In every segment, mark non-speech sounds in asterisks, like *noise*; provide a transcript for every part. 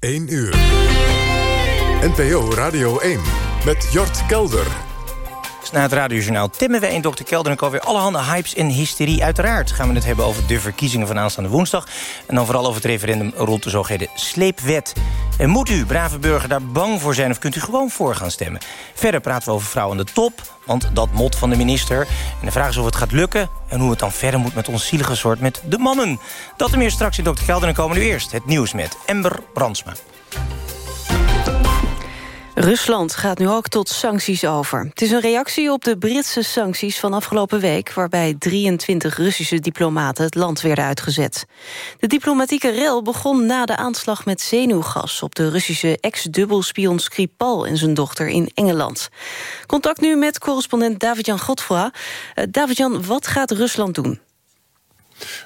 1 uur. NPO Radio 1 met Jort Kelder. Na het radiojournaal timmen we in Dr. Kelder en ik alweer allerhande hypes en hysterie. Uiteraard gaan we het hebben over de verkiezingen van aanstaande woensdag. En dan vooral over het referendum rond de zogeheten sleepwet. En moet u, brave burger, daar bang voor zijn of kunt u gewoon voor gaan stemmen? Verder praten we over vrouwen aan de top, want dat mot van de minister. En de vraag is of het gaat lukken en hoe het dan verder moet met ons zielige soort met de mannen. Dat en meer straks in Dr. Kelder en komen nu eerst het nieuws met Ember Brandsma. Rusland gaat nu ook tot sancties over. Het is een reactie op de Britse sancties van afgelopen week... waarbij 23 Russische diplomaten het land werden uitgezet. De diplomatieke rel begon na de aanslag met zenuwgas... op de Russische ex-dubbelspion Skripal en zijn dochter in Engeland. Contact nu met correspondent David-Jan Godfra. Uh, David-Jan, wat gaat Rusland doen?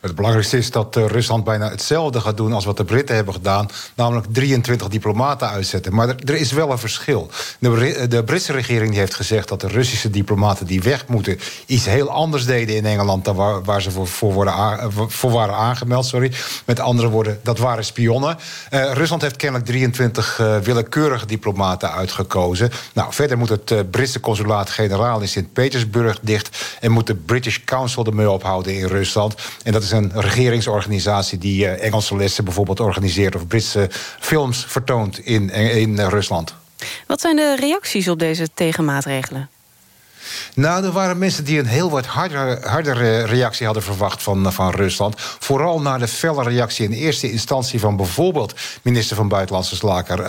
Het belangrijkste is dat uh, Rusland bijna hetzelfde gaat doen als wat de Britten hebben gedaan. Namelijk 23 diplomaten uitzetten. Maar er, is wel een verschil. De, de, Britse regering die heeft gezegd dat de Russische diplomaten die weg moeten. iets heel anders deden in Engeland dan waar, ze voor, voor, worden voor waren aangemeld. Sorry. Met andere woorden, dat waren spionnen. Rusland heeft kennelijk 23 uh, willekeurige diplomaten uitgekozen. Nou, verder moet het Britse consulaat-generaal in Sint-Petersburg dicht. En moet de British Council ermee ophouden in Rusland. En dat is een regeringsorganisatie die uh, Engelse lessen bijvoorbeeld organiseert... of Britse films vertoont in, in Rusland. Wat zijn de reacties op deze tegenmaatregelen? Nou, er waren mensen die een heel wat harder, hardere reactie hadden verwacht van, van Rusland. Vooral naar de felle reactie in eerste instantie van bijvoorbeeld minister van Buitenlandse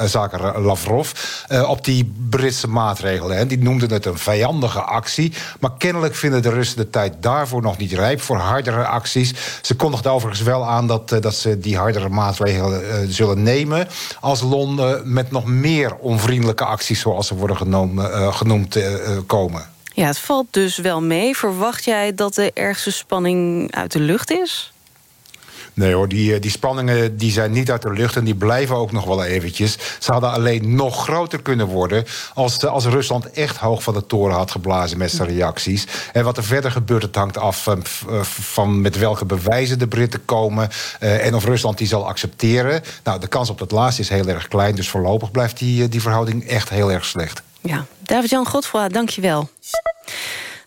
Zaken, eh, Lavrov uh, op die Britse maatregelen. Die noemden het een vijandige actie. Maar kennelijk vinden de Russen de tijd daarvoor nog niet rijp voor hardere acties. Ze kondigden overigens wel aan dat, dat ze die hardere maatregelen zullen nemen. Als Londen met nog meer onvriendelijke acties, zoals ze worden genomen, genoemd, komen. Ja, het valt dus wel mee. Verwacht jij dat de ergste spanning uit de lucht is? Nee hoor, die, eh, die spanningen die zijn niet uit de lucht... en die blijven ook nog wel eventjes. Ze hadden alleen nog groter kunnen worden... als, de, als Rusland echt hoog van de toren had geblazen met zijn reacties. En wat er verder gebeurt, het hangt af van, eh, van met welke bewijzen de Britten komen... En of Rusland die zal accepteren. Nou, de kans op dat laatste is heel erg klein... dus voorlopig blijft die, die verhouding echt heel erg slecht. Ja, David-Jan Godfroy, dank je wel.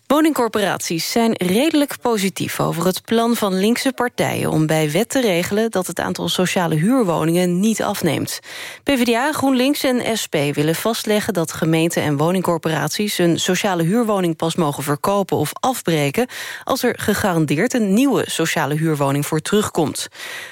Woningcorporaties zijn redelijk positief over het plan van linkse partijen om bij wet te regelen dat het aantal sociale huurwoningen niet afneemt. PvdA, GroenLinks en SP willen vastleggen dat gemeenten en woningcorporaties een sociale huurwoning pas mogen verkopen of afbreken als er gegarandeerd een nieuwe sociale huurwoning voor terugkomt.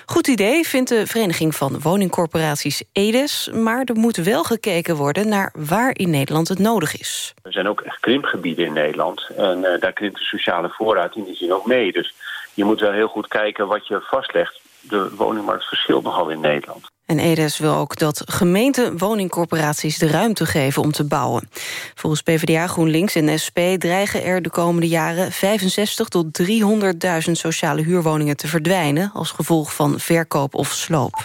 Goed idee vindt de Vereniging van Woningcorporaties EDES, maar er moet wel gekeken worden naar waar in Nederland het nodig is. Er zijn ook echt krimpgebieden in Nederland en uh, daar krimpt de sociale voorraad in die zin ook mee. Dus je moet wel heel goed kijken wat je vastlegt. De woningmarkt verschilt nogal in Nederland. En Edes wil ook dat gemeenten woningcorporaties de ruimte geven om te bouwen. Volgens PvdA, GroenLinks en SP dreigen er de komende jaren 65 tot 300.000 sociale huurwoningen te verdwijnen als gevolg van verkoop of sloop.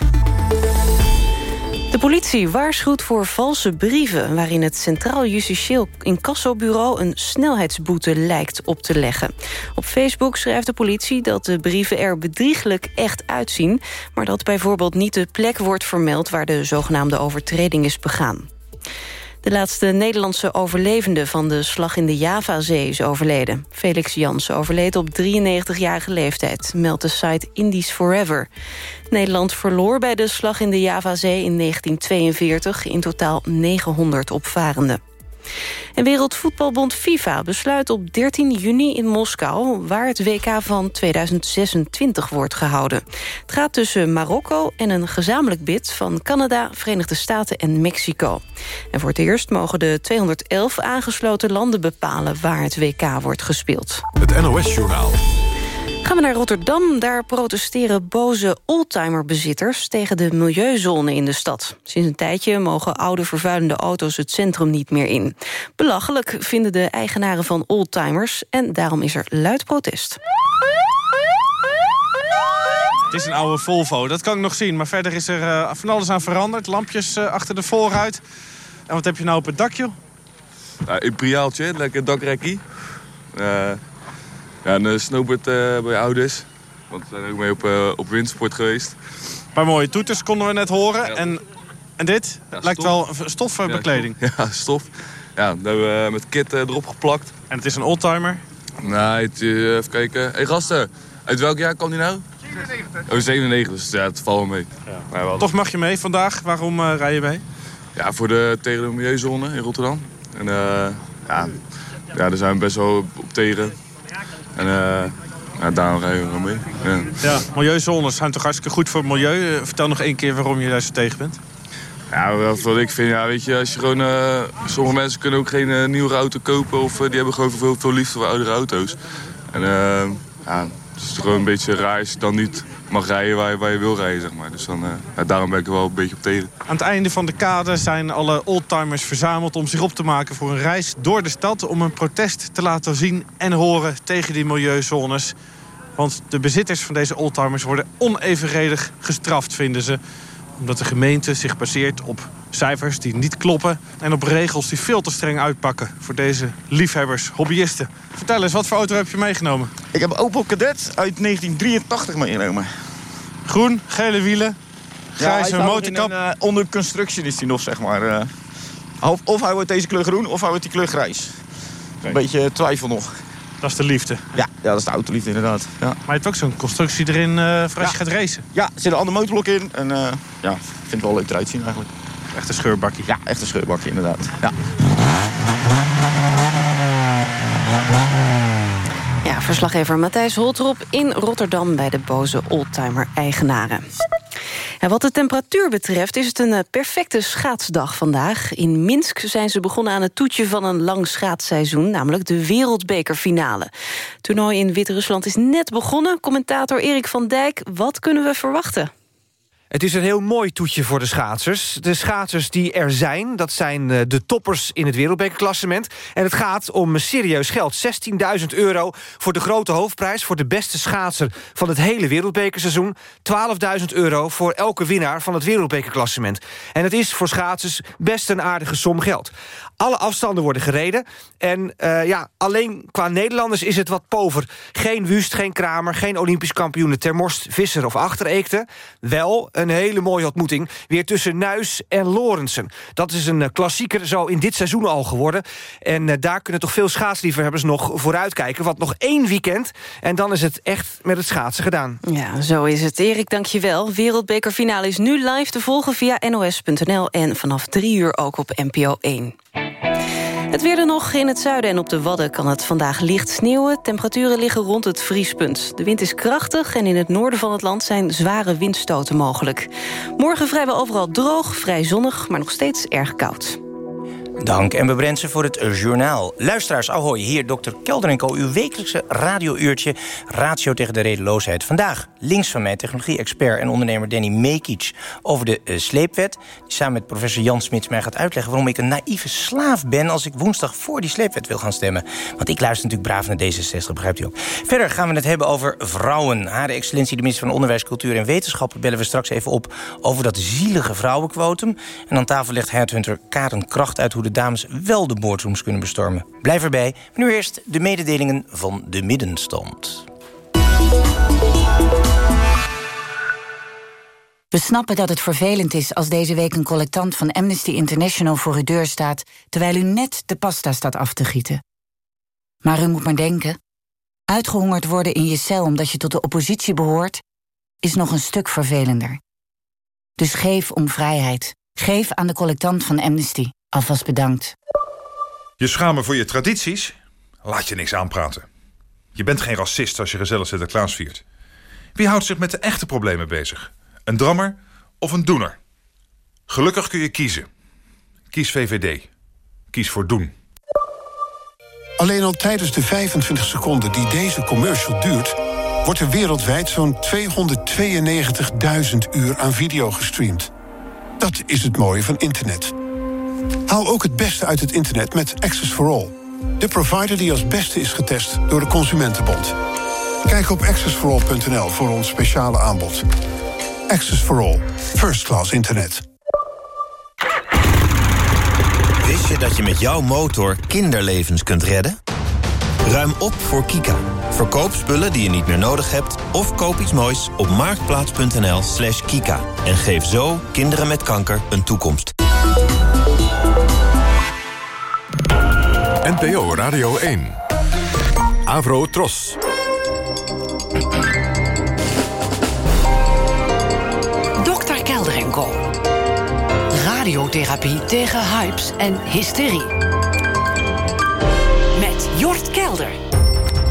De politie waarschuwt voor valse brieven... waarin het Centraal Justitieel Incassobureau een snelheidsboete lijkt op te leggen. Op Facebook schrijft de politie dat de brieven er bedrieglijk echt uitzien... maar dat bijvoorbeeld niet de plek wordt vermeld... waar de zogenaamde overtreding is begaan. De laatste Nederlandse overlevende van de slag in de Javazee is overleden. Felix Jansen overleed op 93-jarige leeftijd, meldt de site Indies Forever. Nederland verloor bij de slag in de Javazee in 1942 in totaal 900 opvarenden. En Wereldvoetbalbond FIFA besluit op 13 juni in Moskou... waar het WK van 2026 wordt gehouden. Het gaat tussen Marokko en een gezamenlijk bid... van Canada, Verenigde Staten en Mexico. En voor het eerst mogen de 211 aangesloten landen bepalen... waar het WK wordt gespeeld. Het NOS-journaal. Gaan we naar Rotterdam. Daar protesteren boze oldtimerbezitters tegen de milieuzone in de stad. Sinds een tijdje mogen oude vervuilende auto's het centrum niet meer in. Belachelijk vinden de eigenaren van oldtimers en daarom is er luid protest. Het is een oude Volvo, dat kan ik nog zien. Maar verder is er uh, van alles aan veranderd. Lampjes uh, achter de voorruit. En wat heb je nou op het dakje? Ja, een priaaltje, lekker dakrekkie. Uh, ja, een snowboard uh, bij ouders. Want we zijn ook mee op, uh, op windsport geweest. Een paar mooie toeters konden we net horen. Ja, en En dit lijkt wel stofbekleding. *laughs* Ja, stof. Ja, dat hebben we met kit erop geplakt. En het is een oldtimer? Nee, het, even kijken. Hé hey, gasten, uit welk jaar kwam die nou? 97. Oh, 97, dus ja, het valt wel mee. Ja. wel. Toch mag je mee vandaag. Waarom uh, rij je mee? Ja, voor de, tegen de milieuzone in Rotterdam. En uh, ja, ja, daar zijn we best wel op tegen. En ja, daarom rijden we mee. Ja. ja, milieuzones zijn toch hartstikke goed voor het milieu. Vertel nog één keer waarom je daar zo tegen bent. Ja, wat ik vind, ja, weet je, als je gewoon... Uh, sommige mensen kunnen ook geen uh, nieuwe auto kopen... of uh, die hebben gewoon veel, veel liefde voor oudere auto's. En ja, het is gewoon een beetje raar als je dan niet mag rijden waar je, waar je wil rijden, zeg maar. Dus dan, ja, daarom ben ik er wel een beetje op tegen. Aan het einde van de kade zijn alle oldtimers verzameld... om zich op te maken voor een reis door de stad... om een protest te laten zien en horen tegen die milieuzones. Want de bezitters van deze oldtimers worden onevenredig gestraft, vinden ze omdat de gemeente zich baseert op cijfers die niet kloppen... en op regels die veel te streng uitpakken voor deze liefhebbers, hobbyisten. Vertel eens, wat voor auto heb je meegenomen? Ik heb een Opel Kadett uit 1983 meegenomen. Groen, gele wielen, grijze ja, motorkap. In, uh, onder constructie is hij nog, zeg maar. Uh, of hij wordt deze kleur groen, of hij wordt die kleur grijs. Een beetje twijfel nog. Dat is de liefde. Ja, ja dat is de autoliefde inderdaad. Ja. Maar je hebt ook zo'n constructie erin uh, voor als je gaat racen. Ja, er zit een ander motorblok in. En ja, ik vind het wel leuk eruit zien eigenlijk. Echt een scheurbakje. Ja, echt een scheurbakje inderdaad. Ja. Ja, verslaggever Matthijs Holtrop in Rotterdam... bij de boze oldtimer-eigenaren. En wat de temperatuur betreft is het een eh, perfecte schaatsdag vandaag. In Minsk zijn ze begonnen aan het toetje van een lang schaatsseizoen... namelijk de wereldbekerfinale. Het toernooi in Wit-Rusland is net begonnen. Commentator Erik van Dijk, wat kunnen we verwachten? Het is een heel mooi toetje voor de schaatsers. De schaatsers die er zijn, dat zijn eh, de toppers in het wereldbekerklassement. En het gaat om serieus geld. 16.000 euro voor de grote hoofdprijs... voor de beste schaatser van het hele wereldbekerseizoen. 12.000 euro voor elke winnaar van het wereldbekerklassement. En het is voor schaatsers best een aardige som geld. Alle afstanden worden gereden. En uh, ja, alleen qua Nederlanders is het wat pover. Geen Wust, geen Kramer, geen Olympisch kampioenen... Termorst, Visser of Achtereekte. Wel een hele mooie ontmoeting. Weer tussen Nuis en Lorensen. Dat is een eh, klassieker zo in dit seizoen al geworden. En uh, daar kunnen toch veel schaatsliefhebbers nog vooruitkijken. Want nog één weekend en dan is het echt met het schaatsen gedaan. Ja, zo is het. Erik, dank je wel. Wereldbekerfinale is nu live te volgen via nos.nl... en vanaf drie uur ook op NPO 1. Het weer er nog. In het zuiden en op de Wadden kan het vandaag licht sneeuwen. Temperaturen liggen rond het vriespunt. De wind is krachtig en in het noorden van het land zijn zware windstoten mogelijk. Morgen vrijwel overal droog, vrij zonnig, maar nog steeds erg koud. Dank en bebrensen voor het journaal. Luisteraars, ahoy, hier dokter Kelder en Co. Uw wekelijkse radiouurtje Ratio tegen de redeloosheid. Vandaag links van mij technologie-expert en ondernemer Danny Mekic... over de uh, sleepwet. Die samen met professor Jan Smits mij gaat uitleggen... waarom ik een naïeve slaaf ben als ik woensdag voor die sleepwet wil gaan stemmen. Want ik luister natuurlijk braaf naar D66, begrijpt u ook. Verder gaan we het hebben over vrouwen. Hare excellentie, de minister van Onderwijs, Cultuur en Wetenschappen... bellen we straks even op over dat zielige vrouwenquotum. En aan tafel legt Headhunter Karen Kracht uit... hoe de dames wel de boardrooms kunnen bestormen. Blijf erbij. nu eerst de mededelingen van de middenstand. We snappen dat het vervelend is als deze week een collectant van Amnesty International voor uw deur staat, terwijl u net de pasta staat af te gieten. Maar u moet maar denken, uitgehongerd worden in je cel omdat je tot de oppositie behoort, is nog een stuk vervelender. Dus geef om vrijheid. Geef aan de collectant van Amnesty. Alvast bedankt. Je schamen voor je tradities? Laat je niks aanpraten. Je bent geen racist als je gezellig Sinterklaas viert. Wie houdt zich met de echte problemen bezig? Een drammer of een doener? Gelukkig kun je kiezen. Kies VVD. Kies voor doen. Alleen al tijdens de 25 seconden die deze commercial duurt... wordt er wereldwijd zo'n 292.000 uur aan video gestreamd. Dat is het mooie van internet. Haal ook het beste uit het internet met Access for All. De provider die als beste is getest door de Consumentenbond. Kijk op accessforall.nl voor ons speciale aanbod. Access for All. First class internet. Wist je dat je met jouw motor kinderlevens kunt redden? Ruim op voor Kika. Verkoop spullen die je niet meer nodig hebt... of koop iets moois op marktplaats.nl slash kika. En geef zo kinderen met kanker een toekomst. NPO Radio 1. Avro Tros. Dr. Kelder. Radiotherapie tegen hypes en hysterie. Met Jort Kelder.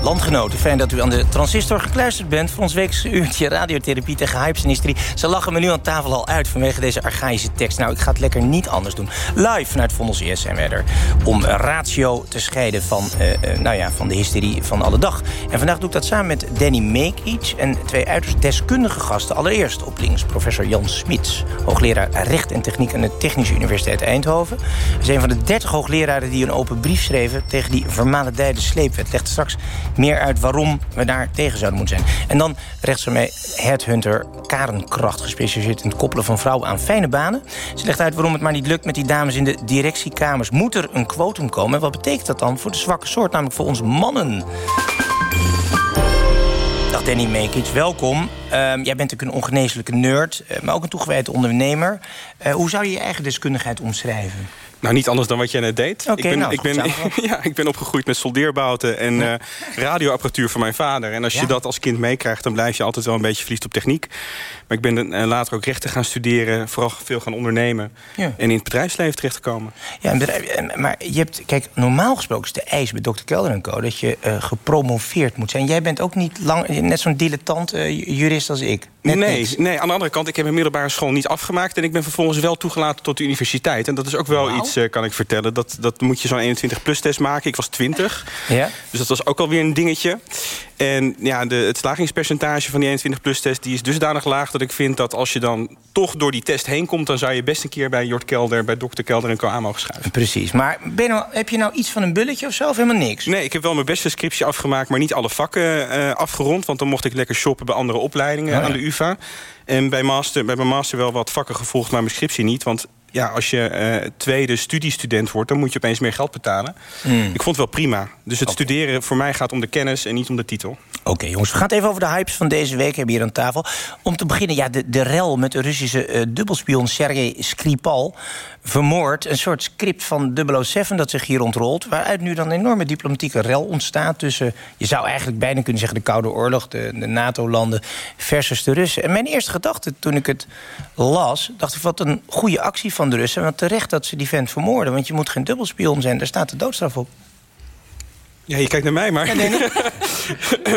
Landgenoten, fijn dat u aan de transistor gekluisterd bent... voor ons weekse uurtje radiotherapie tegen hypes en hysterie. Ze lachen me nu aan tafel al uit vanwege deze archaïsche tekst. Nou, ik ga het lekker niet anders doen. Live vanuit Vondels IS zijn we er. Om ratio te scheiden van, uh, uh, nou ja, van de hysterie van alle dag. En vandaag doe ik dat samen met Danny Meekic... en twee uiterst deskundige gasten. Allereerst op links professor Jan Smits... hoogleraar Recht en Techniek aan de Technische Universiteit Eindhoven. Hij is een van de dertig hoogleraren die een open brief schreven... tegen die vermalendijde sleepwet. Legt straks meer uit waarom we daar tegen zouden moeten zijn. En dan rechts van mij headhunter Karen Kracht... gespecialiseerd in het koppelen van vrouwen aan fijne banen. Ze legt uit waarom het maar niet lukt met die dames in de directiekamers. Moet er een quotum komen? En wat betekent dat dan voor de zwakke soort, namelijk voor ons mannen? Dag Danny Mekic, welkom. Uh, jij bent natuurlijk een ongeneeslijke nerd, uh, maar ook een toegewijde ondernemer. Uh, hoe zou je je eigen deskundigheid omschrijven? Nou, niet anders dan wat jij net deed. Okay, ik, ben, nou, ik, ben, *laughs* ja, ik ben opgegroeid met soldeerbouten en ja. uh, radioapparatuur van mijn vader. En als je dat als kind meekrijgt, dan blijf je altijd wel een beetje verliefd op techniek. Maar ik ben uh, later ook rechten gaan studeren, vooral veel gaan ondernemen. Ja. En in het bedrijfsleven terechtgekomen. Ja, maar je hebt, kijk, normaal gesproken is de eis bij Dr. Kelder Co. dat je uh, gepromoveerd moet zijn. Jij bent ook niet lang, net zo'n dilettant jurist als ik. Net nee, niks. nee, aan de andere kant, ik heb mijn middelbare school niet afgemaakt... en ik ben vervolgens wel toegelaten tot de universiteit. En dat is ook wel wow. iets, uh, kan ik vertellen. Dat, dat moet je zo'n 21-plus-test maken. Ik was 20, ja. dus dat was ook alweer een dingetje. En ja, de, het slagingspercentage van die 21-plus-test... die is dusdanig laag dat ik vind dat als je dan toch door die test heen komt... dan zou je best een keer bij Jort Kelder, bij dokter Kelder en aan mogen schuiven. Precies, maar ben nou, heb je nou iets van een bulletje of zo of helemaal niks? Nee, ik heb wel mijn beste scriptie afgemaakt... maar niet alle vakken uh, afgerond. Want dan mocht ik lekker shoppen bij andere opleidingen oh, ja. aan de UvA. En bij, master, bij mijn master wel wat vakken gevolgd, maar mijn scriptie niet. Want ja, als je uh, tweede studiestudent wordt... dan moet je opeens meer geld betalen. Mm. Ik vond het wel prima. Dus het okay. studeren voor mij gaat om de kennis en niet om de titel. Oké, jongens, we gaan het even over de hypes van deze week hebben hier aan tafel. Om te beginnen, ja, de, de rel met de Russische uh, dubbelspion Sergei Skripal... vermoord, een soort script van 007 dat zich hier ontrolt... waaruit nu dan een enorme diplomatieke rel ontstaat... tussen, je zou eigenlijk bijna kunnen zeggen... de Koude Oorlog, de, de NATO-landen versus de Russen. En mijn eerste gedachte toen ik het las... dacht ik, wat een goede actie van de Russen. Want terecht dat ze die vent vermoorden. Want je moet geen dubbelspion zijn, daar staat de doodstraf op. Ja, je kijkt naar mij, maar... Ja, nee, nee. *laughs*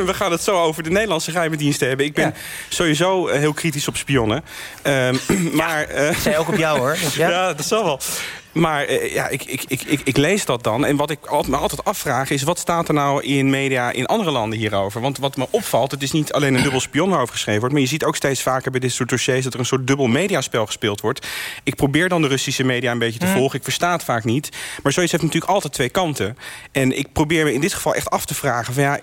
We gaan het zo over de Nederlandse geheime diensten hebben. Ik ben ja. sowieso heel kritisch op spionnen. *clears throat* Um, maar, uh... zij ook op jou, hoor. *laughs* Ja. ja, dat zal wel. Maar uh, ja, ik, ik, ik, ik, ik lees dat dan. En wat ik me altijd afvraag is... wat staat er nou in media in andere landen hierover? Want wat me opvalt, het is niet alleen een dubbel spion waarover geschreven wordt... maar je ziet ook steeds vaker bij dit soort dossiers... dat er een soort dubbel mediaspel gespeeld wordt. Ik probeer dan de Russische media een beetje te mm. volgen. Ik versta het vaak niet. Maar zoiets heeft natuurlijk altijd twee kanten. En ik probeer me in dit geval echt af te vragen... van ja,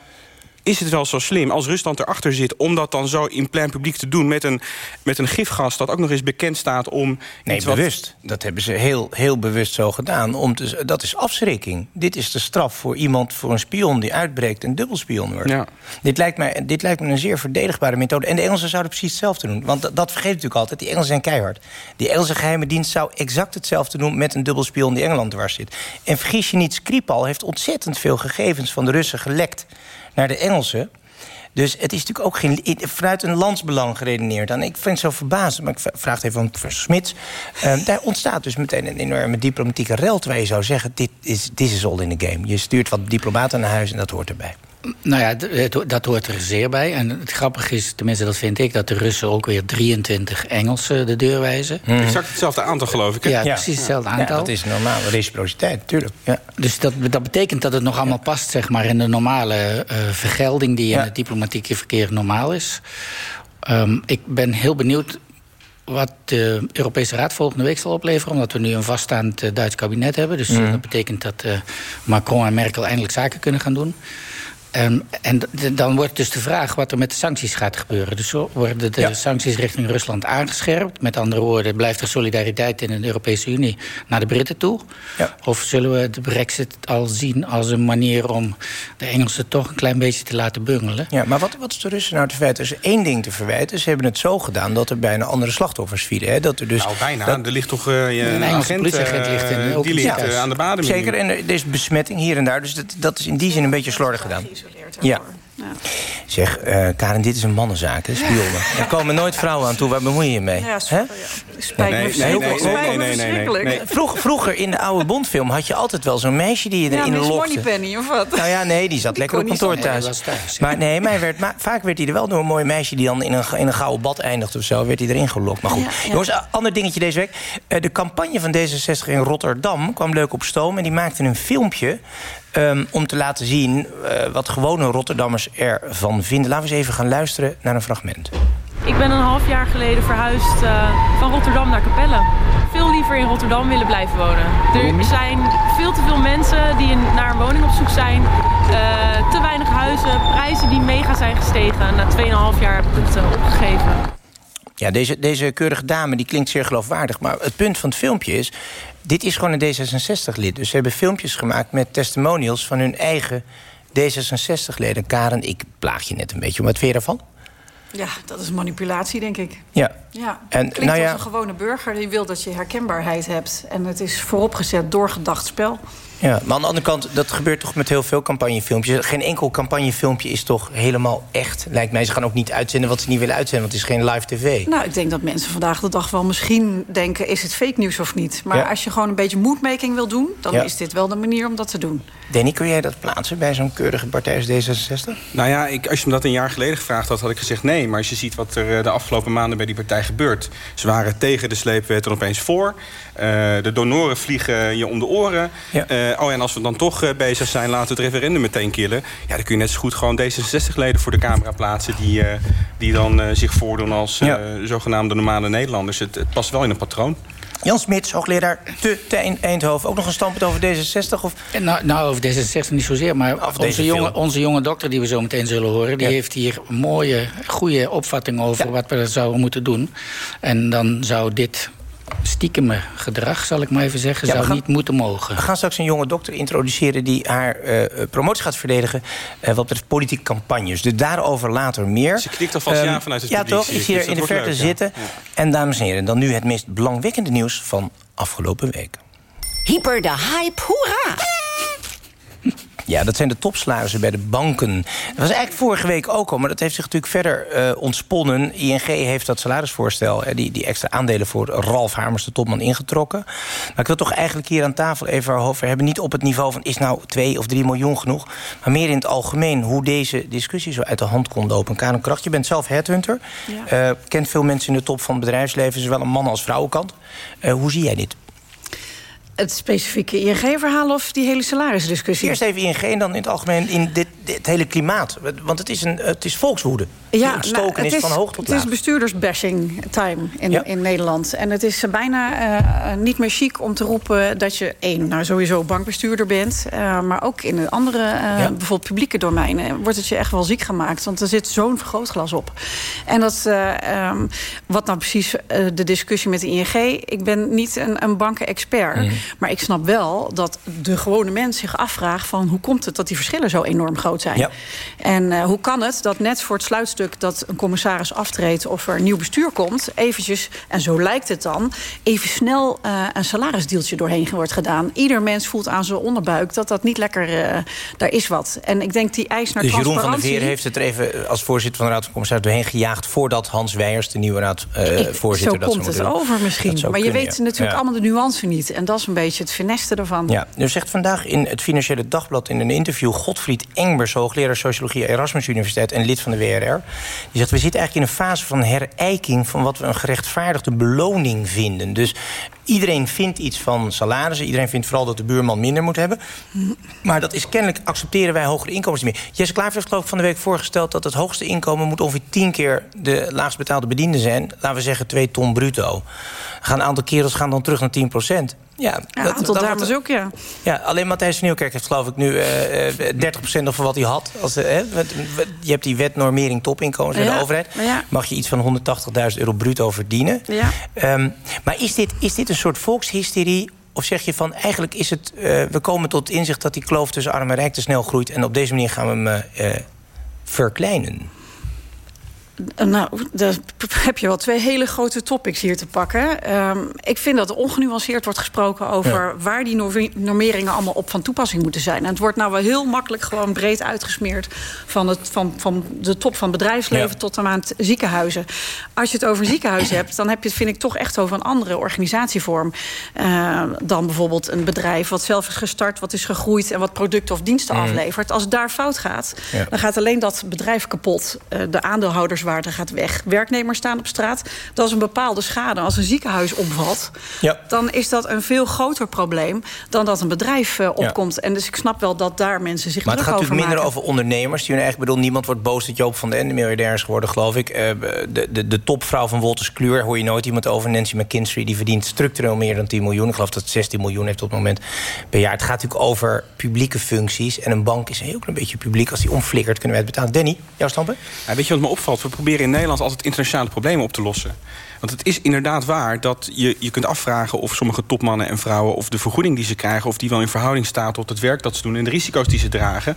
is het wel zo slim als Rusland erachter zit... om dat dan zo in plein publiek te doen met een, met een gifgas... dat ook nog eens bekend staat om... Nee, bewust. Wat... Dat hebben ze heel, heel bewust zo gedaan. Om te, dat is afschrikking. Dit is de straf voor iemand, voor een spion die uitbreekt... en dubbelspion wordt. Ja. Dit, lijkt mij, dit lijkt me een zeer verdedigbare methode. En de Engelsen zouden precies hetzelfde doen. Want dat, dat vergeet natuurlijk altijd. Die Engelsen zijn keihard. Die Engelse geheime dienst zou exact hetzelfde doen... met een dubbelspion die Engeland dwars zit. En vergis je niet, Skripal heeft ontzettend veel gegevens... van de Russen gelekt naar de Engelsen. Dus het is natuurlijk ook geen, vanuit een landsbelang geredeneerd. En ik vind het zo verbaasd, maar ik vraag even aan professor Smits. Uh, daar ontstaat dus meteen een enorme diplomatieke rel... terwijl je zou zeggen, dit is, this is all in the game. Je stuurt wat diplomaten naar huis en dat hoort erbij. Nou ja, dat hoort er zeer bij. En het grappige is, tenminste dat vind ik... dat de Russen ook weer 23 Engelsen de deur wijzen. Hmm. Exact hetzelfde aantal, geloof ik. Hè? Ja, precies hetzelfde aantal. Ja, dat is normale reciprociteit, natuurlijk. Ja. Dus dat, dat betekent dat het nog allemaal past zeg maar, in de normale uh, vergelding... die in het diplomatieke verkeer normaal is. Um, ik ben heel benieuwd wat de Europese Raad volgende week zal opleveren... omdat we nu een vaststaand uh, Duits kabinet hebben. Dus mm. dat betekent dat uh, Macron en Merkel eindelijk zaken kunnen gaan doen. En, en dan wordt dus de vraag wat er met de sancties gaat gebeuren. Dus worden de sancties richting Rusland aangescherpt. Met andere woorden, blijft er solidariteit in de Europese Unie naar de Britten toe? Of zullen we de brexit al zien als een manier om de Engelsen toch een klein beetje te laten bungelen? Ja, maar wat, wat is de Russen nou te verwijten? Er is één ding te verwijten. Ze hebben het zo gedaan dat er bijna andere slachtoffers vielen. Hè? Dat er dus, Nou, bijna. dat- er ligt toch eh, je Een Engelse agent, politieagent eh, ligt in- ook die in ligt ziekenhuis. eh, aan de badem. Zeker, en er, er is besmetting hier en daar. Dus dat, dat is in die zin een beetje slordig gedaan. Ja. Zeg, eh, Karen, dit is een mannenzaak, hè, spionnen. Er komen nooit vrouwen aan toe, waar bemoei je je mee? Ja, ja. Spijt me Nee, verschrikkelijk. nee, nee, Spijt me nee, nee, nee, verschrikkelijk. nee. Vroeg- vroeger in de oude Bondfilm had je altijd wel zo'n meisje die je Ja, erin Miss lokte. Of wat? Nou ja, nee, die zat lekker op kantoor thuis. Thuis, Maar nee, maar werd, maar vaak werd hij er wel door een mooi meisje... die dan in een, in een gouden bad eindigt of zo, werd hij erin gelokt. Maar goed, Ja, ja. jongens, ander dingetje deze week. Eh, de campagne van D66 in Rotterdam kwam leuk op stoom... en die maakte een filmpje ehm, om te laten zien... eh, wat gewone Rotterdammers ervan vinden. Laten we eens even gaan luisteren naar een fragment. Ik ben een half jaar geleden verhuisd eh, van Rotterdam naar Capelle. Veel liever in Rotterdam willen blijven wonen. Er zijn veel te veel mensen die naar een woning op zoek zijn. Eh, te weinig huizen, prijzen die mega zijn gestegen. Na 2,5 jaar heb ik het opgegeven. Ja, deze, deze keurige dame die klinkt zeer geloofwaardig. Maar het punt van het filmpje is... dit is gewoon een D66-lid. Dus ze hebben filmpjes gemaakt met testimonials... van hun eigen D66-leden. Karen, ik plaag je net een beetje. Wat vind je daarvan? Ja, dat is manipulatie, denk ik. Ja. Ja, En, klinkt nou ja- als een gewone burger die wil dat je herkenbaarheid hebt. En het is vooropgezet, doorgedacht spel. Ja, maar aan de andere kant, dat gebeurt toch met heel veel campagnefilmpjes. Geen enkel campagnefilmpje is toch helemaal echt, lijkt mij. Ze gaan ook niet uitzenden wat ze niet willen uitzenden... want het is geen live tv. Nou, ik denk dat mensen vandaag de dag wel misschien denken... is het fake nieuws of niet? Maar Ja. als je gewoon een beetje moodmaking wil doen... dan Ja. is dit wel de manier om dat te doen. Danny, kun jij dat plaatsen bij zo'n keurige partij als D66? Nou ja, ik, als je me dat een jaar geleden gevraagd had, had ik gezegd nee. Maar als je ziet wat er eh, de afgelopen maanden bij die partij gebeurt... ze waren tegen de sleepwet en opeens voor. Eh, de donoren vliegen je om de oren. Eh, oh ja, en als we dan toch eh, bezig zijn, laten we het referendum meteen killen. Ja, dan kun je net zo goed gewoon D66-leden voor de camera plaatsen... die, eh, die dan eh, zich voordoen als eh, zogenaamde normale Nederlanders. Het, het past wel in een patroon. Jan Smits, hoogleraar te, te Eind- Eindhoven. Ook nog een standpunt over D66? Of? Nou, nou, over D66 niet zozeer, maar onze jonge, onze jonge dokter die we zo meteen zullen horen... die Ja. heeft hier mooie, goede opvatting over wat we zouden moeten doen. En dan zou dit stiekeme gedrag, zal ik maar even zeggen, Ja, zou gaan- niet moeten mogen. We gaan straks een jonge dokter introduceren die haar eh, promotie gaat verdedigen eh, wat betreft politieke campagnes. Dus daarover later meer. Ze knikt alvast Ehm, ja vanuit het Ja, publiek, toch? zie Dus er in de verte leuk, ja. zitten. En dames en heren, dan nu het meest belangwekkende nieuws van afgelopen week. Hyper de hype, hoera! Ja, dat zijn de topsalarissen bij de banken. Dat was eigenlijk vorige week ook al, maar dat heeft zich natuurlijk verder eh, ontsponnen. ING heeft dat salarisvoorstel, eh, die, die extra aandelen voor Ralf Hamers, de topman, ingetrokken. Maar ik wil toch eigenlijk hier aan tafel even over hebben. Niet op het niveau van is nou 2 of 3 miljoen genoeg, maar meer in het algemeen hoe deze discussie zo uit de hand kon lopen. Karen Kracht, je bent zelf headhunter. Eh, kent veel mensen in de top van het bedrijfsleven, zowel een man als vrouwenkant. Eh, hoe zie jij dit? Het specifieke ING-verhaal of die hele salarisdiscussie? Eerst even ING en dan in het algemeen in dit, dit hele klimaat. Want het is, een, het is volkswoede. Die ontstoken nou, is, het van hoog tot Het is laag. bestuurdersbashing time in, in Nederland. En het is bijna eh, niet meer chic om te roepen dat je één, nou sowieso bankbestuurder bent. eh, maar ook in de andere, eh, bijvoorbeeld publieke domeinen, wordt het je echt wel ziek gemaakt. Want er zit zo'n vergrootglas op. En dat, eh, ehm, wat nou precies eh, de discussie met de ING. Ik ben niet een, een bankenexpert. Mm. Maar ik snap wel dat de gewone mens zich afvraagt van hoe komt het dat die verschillen zo enorm groot zijn. Ja. En eh, hoe kan het dat net voor het sluitstuk dat een commissaris aftreedt of er een nieuw bestuur komt, eventjes, en zo lijkt het dan, even snel eh, een salarisdeeltje doorheen wordt gedaan. Ieder mens voelt aan zijn onderbuik dat dat niet lekker, eh, daar is wat. En ik denk die eis naar Dus Jeroen van der. Veer heeft het er even als voorzitter van de Raad van Commissarissen doorheen gejaagd... voordat Hans Weijers, de nieuwe raadvoorzitter, voorzitter zo dat komt het doen. over misschien. Maar je weet ja. natuurlijk Ja. allemaal de nuance niet. En dat is een beetje het finesse ervan. Ja, u zegt vandaag in het Financiële Dagblad in een interview... Godfried Engbers, hoogleraar Sociologie Erasmus Universiteit... en lid van de WRR. Die zegt, we zitten eigenlijk in een fase van herijking... van wat we een gerechtvaardigde beloning vinden. Dus iedereen vindt iets van salarissen. Iedereen vindt vooral dat de buurman minder moet hebben. Maar dat is kennelijk, accepteren wij hogere inkomens niet meer. Jesse Klaver heeft geloof ik van de week voorgesteld... dat het hoogste inkomen moet ongeveer tien keer de laagst betaalde bediende zijn. Laten we zeggen twee ton bruto. Gaan een aantal kerels gaan dan terug naar 10 procent. Ja, Ja, een aantal dames ook, ja. Ja, alleen Matthijs van Nieuwkerk heeft geloof ik nu eh, eh, 30% of wat hij had. Als, eh, je hebt die wet normering topinkomens in Ja, de overheid. ja. Mag je iets van 180.000 euro bruto verdienen. Ja. Ehm, maar is dit, is dit een soort volkshysterie? Of zeg je van eigenlijk is het. eh, we komen tot inzicht dat die kloof tussen arm en rijk te snel groeit. En op deze manier gaan we hem eh, verkleinen. Nou, daar heb je wel twee hele grote topics hier te pakken. Ehm, ik vind dat er ongenuanceerd wordt gesproken over Ja. waar die norme- normeringen allemaal op van toepassing moeten zijn. En het wordt nou wel heel makkelijk gewoon breed uitgesmeerd van, het, van, van de top van bedrijfsleven Ja. tot en aan het ziekenhuizen. Als je het over ziekenhuizen hebt, dan heb je het, vind ik, toch echt over een andere organisatievorm eh, dan bijvoorbeeld een bedrijf wat zelf is gestart, wat is gegroeid en wat producten of diensten Mm. aflevert. Als het daar fout gaat, Ja. dan gaat alleen dat bedrijf kapot. Eh, de aandeelhouderswaarde gaat weg. Werknemers staan op straat. Dat is een bepaalde schade. Als een ziekenhuis omvalt, Ja. dan is dat een veel groter probleem dan dat een bedrijf eh, opkomt. En dus ik snap wel dat daar mensen zich Maar het druk gaat over natuurlijk minder maken. over ondernemers. Die hun eigen bedoel, niemand wordt boos dat Joop van den Ende miljardair is geworden, geloof ik. Eh, de, de, de topvrouw van Wolters Kluwer hoor je nooit iemand over. Nancy McKinstry, die verdient structureel meer dan 10 miljoen. Ik geloof dat het 16 miljoen heeft op het moment per jaar. Het gaat natuurlijk over publieke functies. En een bank is een heel klein beetje publiek. Als die omflikkert, kunnen wij het betalen. Danny, jouw standpunt? Ja, weet je wat me opvalt? Proberen in Nederland altijd internationale problemen op te lossen. Want het is inderdaad waar dat je je kunt afvragen of sommige topmannen en vrouwen... of de vergoeding die ze krijgen, of die wel in verhouding staat... tot het werk dat ze doen en de risico's die ze dragen.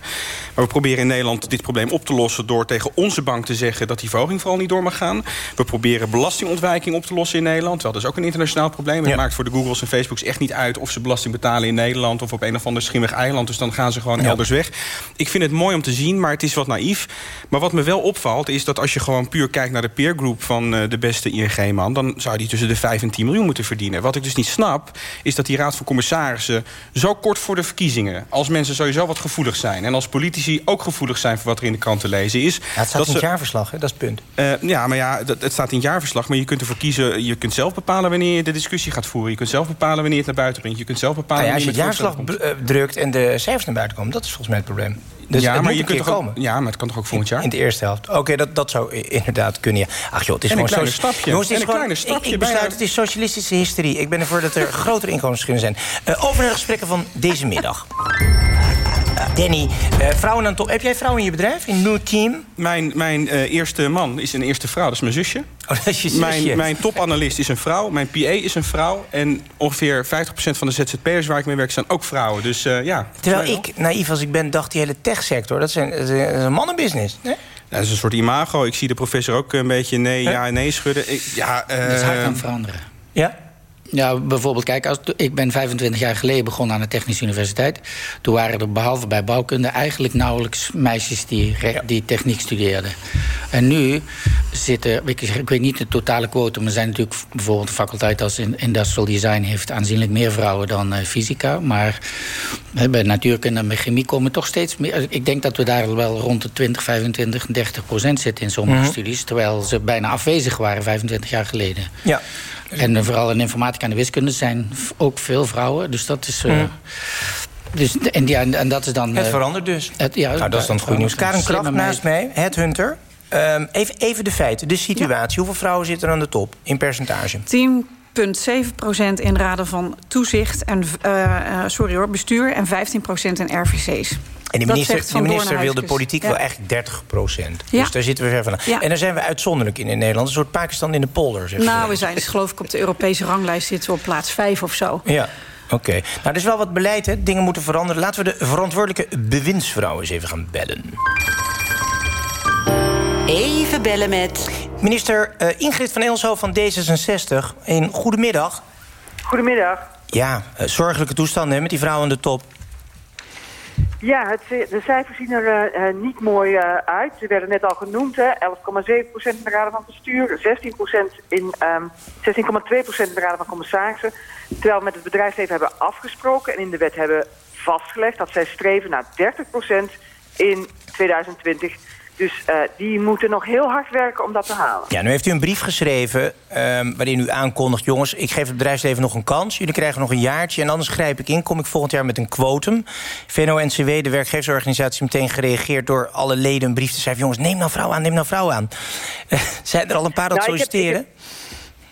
Maar we proberen in Nederland dit probleem op te lossen... door tegen onze bank te zeggen dat die verhoging vooral niet door mag gaan. We proberen belastingontwijking op te lossen in Nederland. Wel, dat is ook een internationaal probleem. Het maakt voor de Googles en Facebooks echt niet uit... of ze belasting betalen in Nederland of op een of ander schimmig eiland. Dus dan gaan ze gewoon Ja. elders weg. Ik vind het mooi om te zien, maar het is wat naïef. Maar wat me wel opvalt, is dat als je gewoon puur kijkt... naar de peergroep van eh, de beste ING-man... dan zou die tussen de 5 en 10 miljoen moeten verdienen. Wat ik dus niet snap, is dat die raad van commissarissen... zo kort voor de verkiezingen, als mensen sowieso wat gevoelig zijn... en als politici ook gevoelig zijn voor wat er in de krant te lezen is... Ja, het staat dat in het ze- jaarverslag, hè? dat is het punt. eh, ja, maar ja, dat, het staat in het jaarverslag. Maar je kunt ervoor kiezen. Je kunt zelf bepalen wanneer je de discussie gaat voeren. Je kunt zelf bepalen wanneer het naar buiten brengt. Je kunt zelf bepalen Nou ja, als je het jaarverslag eh, drukt en de cijfers naar buiten komen... dat is volgens mij het probleem. Dus ja, maar moet je een kunt toch komen. ook, ja, maar het kan toch ook volgend jaar? In de eerste helft. Oké, dat, dat zou inderdaad kunnen, ja. Ach joh, het is En een gewoon soci- stapje. Jongens, het is En een gewoon- stapje Ik, ik besluit, het is socialistische hysterie. Ik ben ervoor dat er *laughs* grotere inkomensverschillen zijn. Eh, over naar de gesprekken van deze middag. Danny, eh, vrouwen aan top. Heb jij vrouwen in je bedrijf? In nieuw team? Mijn, mijn eh, eerste man is een eerste vrouw, dat is mijn zusje. Oh, dat is je zusje. Mijn, mijn topanalist is een vrouw, mijn PA is een vrouw... en ongeveer 50% van de ZZP'ers waar ik mee werk zijn ook vrouwen. Dus eh, ja. Terwijl ik, naïef als ik ben, dacht die hele techsector... dat is een, dat is een- mannenbusiness. Nee? Ja, dat is een soort imago. Ik zie de professor ook een beetje nee, ja en nee schudden. Ik, ja, Dat is hard aan veranderen. Ja? Ja, bijvoorbeeld, kijk, als, ik ben 25 jaar geleden begonnen aan de Technische Universiteit. Toen waren er behalve bij bouwkunde eigenlijk nauwelijks meisjes die, die techniek studeerden. En nu zitten, ik, ik weet niet de totale quote, maar er zijn natuurlijk bijvoorbeeld een faculteit als in- Industrial Design heeft aanzienlijk meer vrouwen dan eh, fysica. Maar hè, bij natuurkunde en bij chemie komen toch steeds meer. Ik denk dat we daar wel rond de 20, 25, 30 procent zitten in sommige Mhm. studies. Terwijl ze bijna afwezig waren 25 jaar geleden. Ja. En eh, vooral in informatica en de wiskunde zijn ook veel vrouwen. Dus dat is. eh, dus, en, ja, en, en dat is dan. Het eh, verandert dus. het- ja, nou, dat is dan het goede nieuws. Karen Kraft naast mij, headhunter. Ehm even, even de feiten, de situatie. Hoeveel vrouwen zitten er aan de top in percentage? 10,7% in raden van toezicht en eh, eh, sorry hoor, bestuur en 15% in RVC's. En de minister, de minister wil de Doornhuisjes. politiek Ja. wel eigenlijk 30 procent. Ja. Dus daar zitten we ver van. Ja. En daar zijn we uitzonderlijk in in Nederland. Een soort Pakistan in de polder. Zeg Nou, we zijn dus geloof ik op de Europese ranglijst zitten we op plaats 5 of zo. Ja, oké. Nou, er is wel wat beleid, hè. Dingen moeten veranderen. Laten we de verantwoordelijke bewindsvrouw eens even gaan bellen. Even bellen met... Minister eh, Ingrid van Elshoofd van D66. Een goedemiddag. Goedemiddag. Ja, eh, zorgelijke toestanden hè, met die vrouw aan de top. Ja, het, de cijfers zien er eh, niet mooi eh, uit. Ze werden net al genoemd, hè. 11,7% in de raden van bestuur, 16% in, ehm 16,2% in de raden van commissarissen. Terwijl we met het bedrijfsleven hebben afgesproken en in de wet hebben vastgelegd dat zij streven naar 30% in 2020. Dus eh, die moeten nog heel hard werken om dat te halen. Ja, nu heeft u een brief geschreven ehm, waarin u aankondigt... jongens, ik geef het bedrijfsleven nog een kans. Jullie krijgen nog een jaartje en anders grijp ik in. Kom ik volgend jaar met een quotum. VNO-NCW, de werkgeversorganisatie, meteen gereageerd... door alle leden een brief te schrijven. Jongens, neem nou vrouw aan, neem nou vrouw aan. *laughs* zijn er al een paar dat Nou, ik heb- ik solliciteren?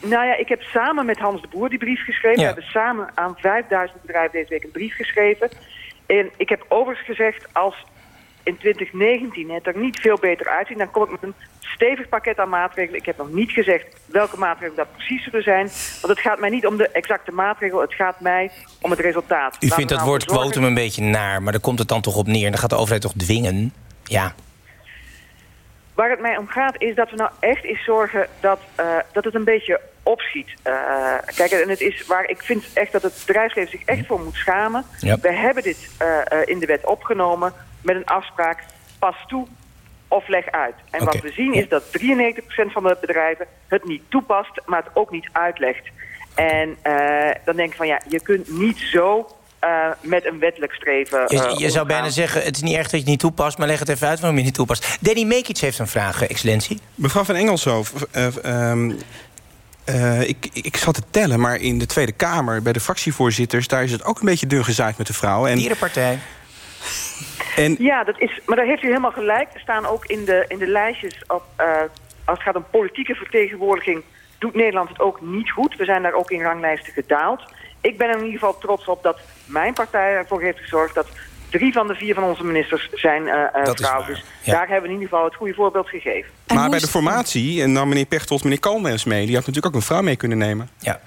Nou ja, ik heb samen met Hans de Boer die brief geschreven. We hebben samen aan 5000 bedrijven deze week een brief geschreven. En ik heb overigens gezegd, als in 2019 het er niet veel beter uitziet... dan kom ik met een stevig pakket aan maatregelen. Ik heb nog niet gezegd welke maatregelen dat precies zullen zijn. Want het gaat mij niet om de exacte maatregel. Het gaat mij om het resultaat. U vindt dat nou woord quotum een beetje naar, maar daar komt het dan toch op neer... en dan gaat de overheid toch dwingen? Ja. Waar het mij om gaat is dat we nou echt eens zorgen dat, uh, dat het een beetje opschiet. Uh, kijk, en het is waar ik vind echt dat het bedrijfsleven zich echt voor moet schamen. We hebben dit uh, in de wet opgenomen met een afspraak pas toe of leg uit. En wat we zien is dat 93% van de bedrijven het niet toepast, maar het ook niet uitlegt. En dan denk ik van ja, je kunt niet zo uh, met een wettelijk streven. Uh, je, zou bijna zeggen, het is niet echt dat je het niet toepast... maar leg het even uit waarom je het niet toepast. Danny Mekic heeft een vraag, excellentie. Mevrouw van Engelshoven... Uh, ik, ik zat te tellen, maar in de Tweede Kamer... bij de fractievoorzitters, daar is het ook een beetje dun gezaaid met de vrouwen. En... Dierenpartij. En... Ja, dat is, maar daar heeft u helemaal gelijk. Er staan ook in de, in de lijstjes... Op, als het gaat om politieke vertegenwoordiging... doet Nederland het ook niet goed. We zijn daar ook in ranglijsten gedaald ik ben in ieder geval trots op dat mijn partij ervoor heeft gezorgd... dat drie van de vier van onze ministers zijn uh, vrouw. Dus daar hebben we in ieder geval het goede voorbeeld gegeven. maar bij de formatie nam meneer Pechtold meneer Kalmens mee. Die had natuurlijk ook een vrouw mee kunnen nemen. Ja.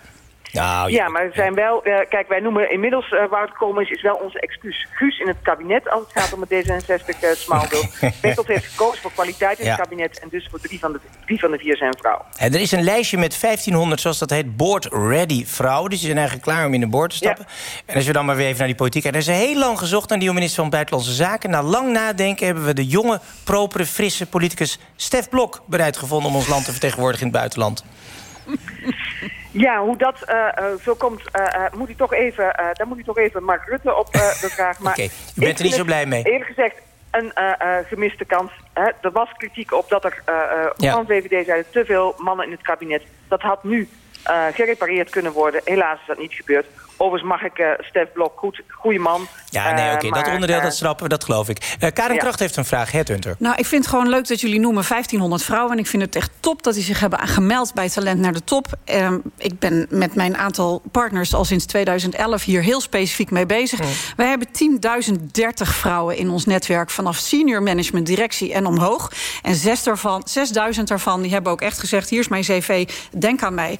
Nou, ja, maar er zijn wel... Uh, kijk, wij noemen inmiddels... Uh, Wout Koolmees is wel onze excuus. Guus in het kabinet als het gaat om het D66 uh, smaalbeeld. Pechtold *laughs* heeft gekozen voor kwaliteit in het kabinet... en dus voor drie van de, drie van de vier zijn vrouw. En er is een lijstje met 1500, zoals dat heet, board-ready vrouwen. Dus die zijn eigenlijk klaar om in de boord te stappen. En als we dan maar weer even naar die politiek kijken... er is heel lang gezocht naar die minister van Buitenlandse Zaken. Na lang nadenken hebben we de jonge, propere, frisse politicus... Stef Blok bereid gevonden om ons land te vertegenwoordigen in het buitenland. *laughs* Ja, hoe dat uh, zo komt, uh, moet u toch even, daar moet u toch even Mark Rutte op de vraag. Oké, okay. u bent er niet zo blij mee. Eerlijk gezegd, een gemiste kans. Hè. Er was kritiek op dat er ja. van VVD-zijde te veel mannen in het kabinet. Dat had nu gerepareerd kunnen worden. Helaas is dat niet gebeurd. Overigens mag ik uh, Stef Blok, goed, goede man. Ja, nee, oké, dat onderdeel, dat schrappen we, dat geloof ik. Uh, Karen Kracht heeft een vraag, Hunter. Nou, ik vind het gewoon leuk dat jullie noemen 1500 vrouwen. En ik vind het echt top dat die zich hebben gemeld bij Talent naar de Top. Uh, ik ben met mijn aantal partners al sinds 2011 hier heel specifiek mee bezig. Mm. Wij hebben 10.030 vrouwen in ons netwerk... vanaf senior management, directie en omhoog. En 6 daarvan, 6.000 daarvan die hebben ook echt gezegd... hier is mijn cv, denk aan mij.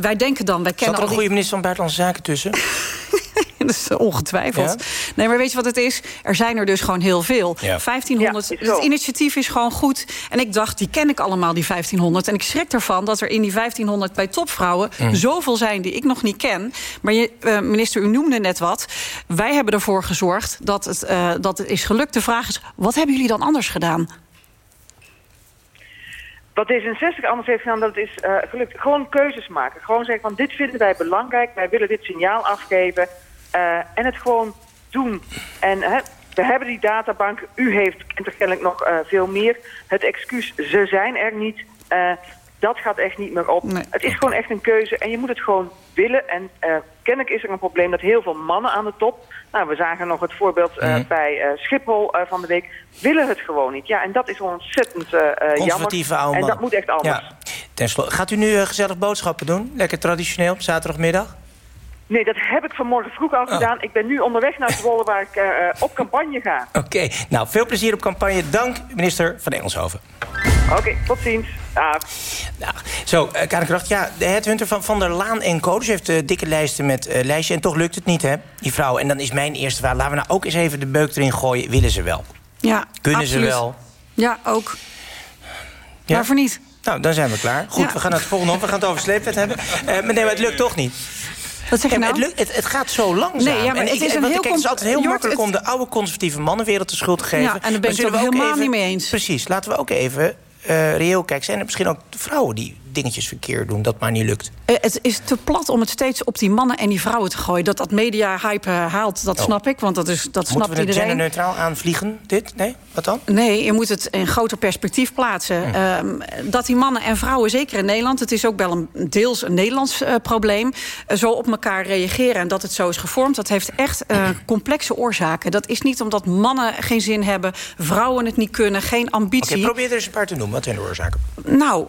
wij denken dan, wij kennen... Zat er een goede minister van Buitenlandse Zaken tussen? *laughs* dat is ongetwijfeld. Nee, maar weet je wat het is? Er zijn er dus gewoon heel veel. 1500, het initiatief is gewoon goed. En ik dacht, die ken ik allemaal, die 1500. En ik schrik ervan dat er in die 1500 bij topvrouwen... Mm. zoveel zijn die ik nog niet ken. Maar je, uh, minister, u noemde net wat. Wij hebben ervoor gezorgd dat het, uh, dat het is gelukt. De vraag is, wat hebben jullie dan anders gedaan? Wat D66 anders heeft gedaan, dat is uh, gelukt. Gewoon keuzes maken. Gewoon zeggen van dit vinden wij belangrijk. Wij willen dit signaal afgeven. Uh, en het gewoon doen. En we hebben die databank. U heeft kennelijk nog uh, veel meer. Het excuus, ze zijn er niet. Dat gaat echt niet meer op. Het is gewoon echt een keuze. En je moet het gewoon willen. En kennelijk is er een probleem dat heel veel mannen aan de top... Nou, we zagen nog het voorbeeld uh, bij uh, Schiphol van de week. Willen het gewoon niet. Ja, en dat is ontzettend Conservatieve jammer. En dat moet echt anders. Ja. Ten slotte, gaat u nu gezellig boodschappen doen? Lekker traditioneel op zaterdagmiddag? Nee, dat heb ik vanmorgen vroeg al oh. gedaan. Ik ben nu onderweg naar Zwolle waar ik op campagne ga. Oké, nou veel plezier op campagne. Dank, minister van Engelshoven. Oké, tot ziens. Dag. Dag. Zo, uh, Karen Kracht, ja, de headhunter van Van der Laan en Co. Dus heeft uh, dikke lijsten met uh, lijstje. En toch lukt het niet, hè, die vrouw. En dan is mijn eerste vraag, laten we nou ook eens even de beuk erin gooien. Willen ze wel? Ja, Kunnen absoluut. ze wel? Ja, ook. Ja? Waarvoor niet? Nou, dan zijn we klaar. Goed, ja. we gaan naar het volgende op. We gaan het over sleepwet hebben. maar nee, maar het lukt toch niet. Wat zeg je nou? het, lukt, het, het, gaat zo langzaam. Nee, ja, maar en het ik, is, een heel kijk, het is altijd heel Jort, makkelijk het... om de oude conservatieve mannenwereld de schuld te geven. Ja, en daar ben ik het ook helemaal even, niet mee eens. Precies, laten we ook even uh, reëel kijken. Zijn er misschien ook vrouwen die dingetjes verkeerd doen, dat maar niet lukt? Uh, het is te plat om het steeds op die mannen en die vrouwen te gooien. Dat dat media-hype uh, haalt, dat oh. snap ik. Want dat, is, dat Moeten snapt we het iedereen. genderneutraal aanvliegen, dit? Nee? Wat dan? Nee, je moet het in groter perspectief plaatsen. Hm. Uh, dat die mannen en vrouwen, zeker in Nederland... het is ook wel een deels een Nederlands uh, probleem... zo op elkaar reageren en dat het zo is gevormd... dat heeft echt uh, *clears throat* complexe oorzaken. Dat is niet omdat mannen geen zin hebben... vrouwen het niet kunnen, geen ambitie. Okay, probeer er eens een paar te noemen. Wat zijn de oorzaken? Nou,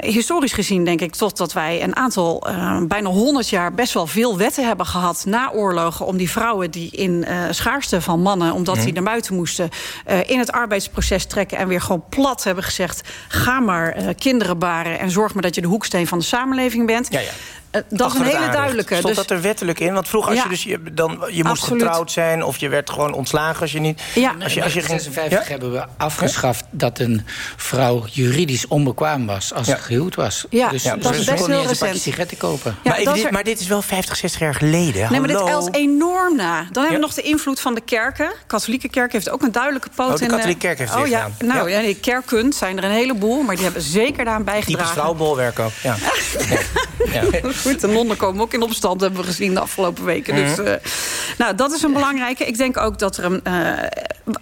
historisch historisch gezien denk ik toch dat wij een aantal, uh, bijna 100 jaar... best wel veel wetten hebben gehad na oorlogen... om die vrouwen die in uh, schaarste van mannen, omdat mm. die naar buiten moesten... Uh, in het arbeidsproces trekken en weer gewoon plat hebben gezegd... ga maar kinderen baren en zorg maar dat je de hoeksteen van de samenleving bent. Ja, ja. Uh, dat is een hele duidelijke. Stond dus, dat er wettelijk in? Want vroeger als Ja. je dus je, dan, je moest Absoluut. getrouwd zijn... of je werd gewoon ontslagen als je niet... Ja. Als je, als je in ging, 56 hebben we afgeschaft dat een vrouw juridisch onbekwaam was als ze gehuwd was. Ja, dus dat ze is best heel niet eens een recent. sigaretten kopen. Ja, maar, dat dit, er- maar dit is wel 50, 60 jaar geleden. Nee, maar dit Hallo. elt enorm na. Dan hebben we nog de invloed van de kerken. katholieke kerk heeft ook een duidelijke poot Oh, de in... katholieke kerk heeft oh, ja. gedaan. Nou, Ja. ja. nee, kerken zijn er een heleboel... maar die hebben zeker daaraan Typisch bijgedragen. vrouwbolwerk ook. Ja. *laughs* *laughs* Goed, de nonnen komen ook in opstand, hebben we gezien de afgelopen weken. Dus, Mhm. eh, nou, dat is een belangrijke. Ik denk ook dat er een, eh,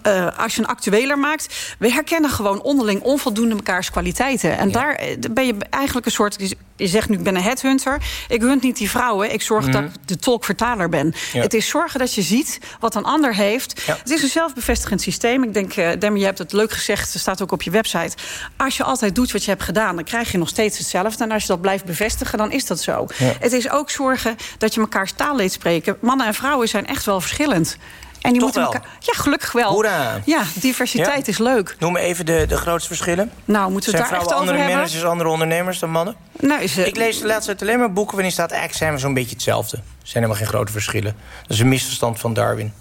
eh, als je een actueler maakt... we herkennen gewoon onderling onvoldoende mekaars kwaliteiten. En daar ben je eigenlijk een soort... Je zegt nu, ik ben een headhunter. Ik hunt niet die vrouwen. Ik zorg Mhm. dat ik de tolk-vertaler ben. Ja. Het is zorgen dat je ziet wat een ander heeft. Ja. Het is een zelfbevestigend systeem. Ik denk, eh Demi, je hebt het leuk gezegd. Het staat ook op je website. Als je altijd doet wat je hebt gedaan... dan krijg je nog steeds hetzelfde. En als je dat blijft bevestigen, dan is dat zo. Ja. Het is ook zorgen dat je mekaars taal leert spreken. Mannen en vrouwen zijn echt wel verschillend. En die Toch moeten elkaar. Ja, gelukkig wel. Hoera. Ja, diversiteit Ja. is leuk. Noem me even de, de grootste verschillen. Nou, moeten we Zijn het daar echt vrouwen over andere hebben? managers, andere ondernemers dan mannen? Nou, is, eh, Ik lees de laatste tijd alleen maar boeken waarin staat... eigenlijk zijn we zo'n beetje hetzelfde. Er zijn helemaal geen grote verschillen. Dat is een misverstand van Darwin.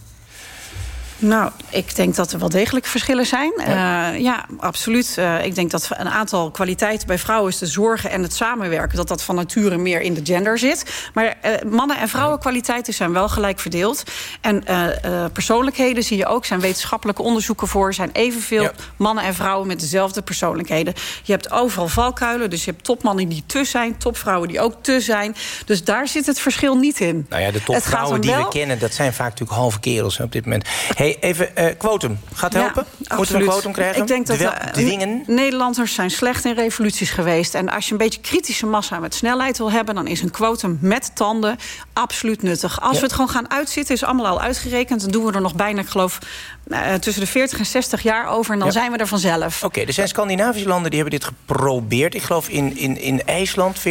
Nou, ik denk dat er wel degelijk verschillen zijn. Ja, ja absoluut. Eh, ik denk dat een aantal kwaliteiten bij vrouwen is de zorgen en het samenwerken. Dat dat van nature meer in de gender zit. Maar eh, mannen- en vrouwenkwaliteiten zijn wel gelijk verdeeld. En eh, eh, persoonlijkheden zie je ook. zijn wetenschappelijke onderzoeken voor. zijn evenveel Ja. mannen en vrouwen met dezelfde persoonlijkheden. Je hebt overal valkuilen. Dus je hebt topmannen die te zijn. Topvrouwen die ook te zijn. Dus daar zit het verschil niet in. Nou ja, de topvrouwen die we kennen... dat zijn vaak natuurlijk halve kerels hè, op dit moment. hey, *laughs* even eh quotum. Gaat het helpen? Moeten we een quotum krijgen? Ik denk dat eh, dwingen? Nederlanders zijn slecht in revoluties geweest. En als je een beetje kritische massa met snelheid wil hebben... dan is een quotum met tanden absoluut nuttig. Als Ja. we het gewoon gaan uitzitten, is allemaal al uitgerekend... dan doen we er nog bijna, ik geloof, eh, tussen de 40 en 60 jaar over... en dan Ja. zijn we er vanzelf. Oké, er zijn Scandinavische landen die hebben dit geprobeerd. Ik geloof in, in, in IJsland 40%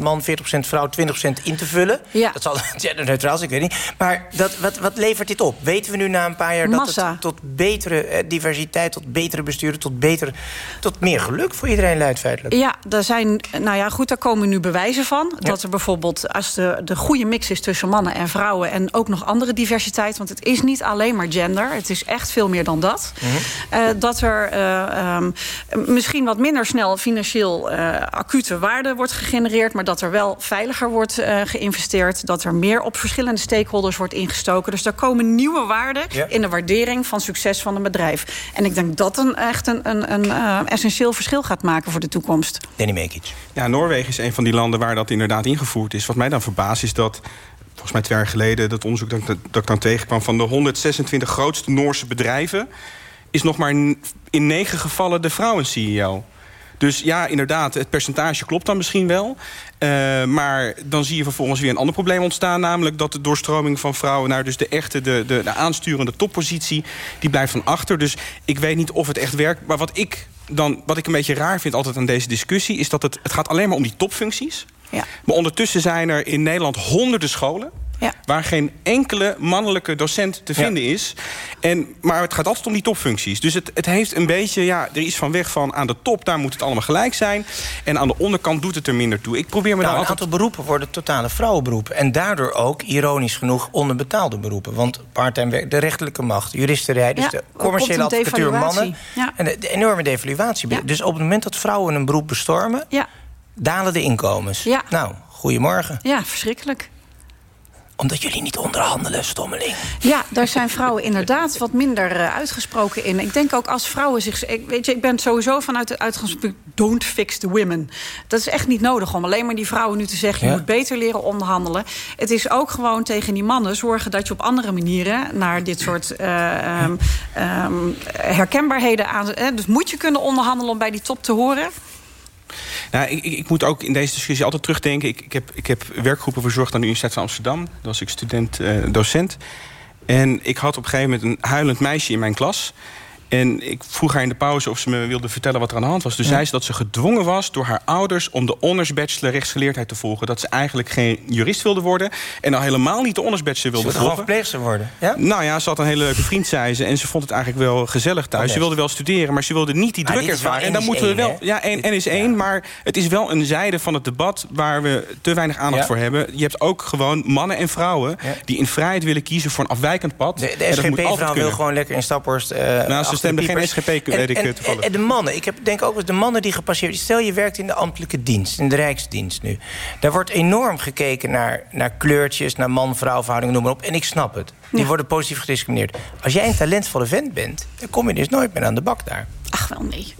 man, 40% vrouw, 20% in te vullen. Ja. Dat zal *laughs* genderneutraal zijn, ik weet niet. Maar dat, wat, wat levert dit op? Weten we nu na een paar jaar dat het tot betere eh, diversiteit... tot betere besturen, tot, beter, tot meer geluk voor iedereen leidt feitelijk? Ja, daar zijn, nou ja, goed, daar komen nu bewijzen van. Dat er bijvoorbeeld, als de, de goede mix is tussen mannen en vrouwen... en ook nog andere diversiteit, want het is niet alleen maar gender. Het is echt veel meer dan dat. Eh, dat er eh, ehm, misschien wat minder snel financieel eh, acute waarde wordt gegenereerd... maar dat er wel veiliger wordt eh, geïnvesteerd. Dat er meer op verschillende stakeholders wordt ingestoken. Dus er komen nieuwe waarden in de waardering van succes van een bedrijf. En ik denk dat een echt een, een, een eh, essentieel verschil gaat maken voor de toekomst. Danny Mekic. Ja, Noorwegen is een van die landen waar dat inderdaad ingevoerd is. Wat mij dan verbaast is dat, volgens mij twee jaar geleden... dat onderzoek dat, dat ik dan tegenkwam... van de 126 grootste Noorse bedrijven... is nog maar in negen gevallen de vrouw-CEO. Dus ja, inderdaad, het percentage klopt dan misschien wel. Eh, maar dan zie je vervolgens weer een ander probleem ontstaan. Namelijk dat de doorstroming van vrouwen naar dus de echte, de, de, de aansturende toppositie... die blijft van achter. Dus ik weet niet of het echt werkt. Maar wat ik, dan, wat ik een beetje raar vind altijd aan deze discussie... is dat het, het gaat alleen maar om die topfuncties. Ja. Maar ondertussen zijn er in Nederland honderden scholen... Ja. waar geen enkele mannelijke docent te vinden is. En, maar het gaat altijd om die topfuncties. Dus het, het heeft een beetje, ja, er is van weg van... aan de top, daar moet het allemaal gelijk zijn. En aan de onderkant doet het er minder toe. Ik probeer me Nou, dan een altijd... aantal beroepen worden totale vrouwenberoepen. En daardoor ook, ironisch genoeg, onderbetaalde beroepen. Want parttime werk, de rechterlijke macht, juristerij... dus Ja, de commerciële een advocatuur mannen... Ja. en de, de enorme devaluatie. Ja. Dus op het moment dat vrouwen een beroep bestormen... Dalen de inkomens. Ja. Nou, goedemorgen. Ja, verschrikkelijk. Omdat jullie niet onderhandelen, stommeling. Ja, daar zijn vrouwen inderdaad wat minder eh, uitgesproken in. Ik denk ook als vrouwen zich... Ik, weet je, ik ben sowieso vanuit het uitgangspunt... don't fix the women. Dat is echt niet nodig om alleen maar die vrouwen nu te zeggen... je Ja. moet beter leren onderhandelen. Het is ook gewoon tegen die mannen zorgen... dat je op andere manieren naar dit soort eh, ehm, ehm, herkenbaarheden aan... eh, dus moet je kunnen onderhandelen om bij die top te horen... Nou, ik, ik, moet ook in deze discussie altijd terugdenken. Ik, ik, heb, ik heb werkgroepen verzorgd aan de Universiteit van Amsterdam. Daar was ik student, eh. En ik had op een gegeven moment een huilend meisje in mijn klas. En ik vroeg haar in de pauze of ze me wilde vertellen wat er aan de hand was. Toen Ja. zei ze dat ze gedwongen was door haar ouders... om de honors bachelor rechtsgeleerdheid te volgen. Dat ze eigenlijk geen jurist wilde worden... en al helemaal niet de honors bachelor wilde wilde gewoon volgen. verpleegster worden, ja? Nou ja, ze had een hele leuke vriend, zei ze. En ze vond het eigenlijk wel gezellig thuis. Oh, ze wilde wel studeren, maar ze wilde niet die Maar druk ervaren. En dan moeten we wel. hè? Ja, en, en is één. Maar het is wel een zijde van het debat waar we te weinig aandacht Ja. voor hebben. Je hebt ook gewoon mannen en vrouwen die in vrijheid willen kiezen voor een afwijkend pad. De, de SGP-vrouw wil gewoon lekker in Staphorst... Nou, ze de stemde geen. SGP, weet En- ik, en- eh, toevallig. En de mannen, ik heb, denk ook dat de mannen die gepasseerd... Stel, je werkt in de ambtelijke dienst, in de Rijksdienst nu. Daar wordt enorm gekeken naar, naar kleurtjes, naar man-vrouw verhoudingen, noem maar op. En ik snap het. Die worden positief gediscrimineerd. Als jij een talentvolle vent bent, dan kom je dus nooit meer aan de bak daar. Ach, wel nee.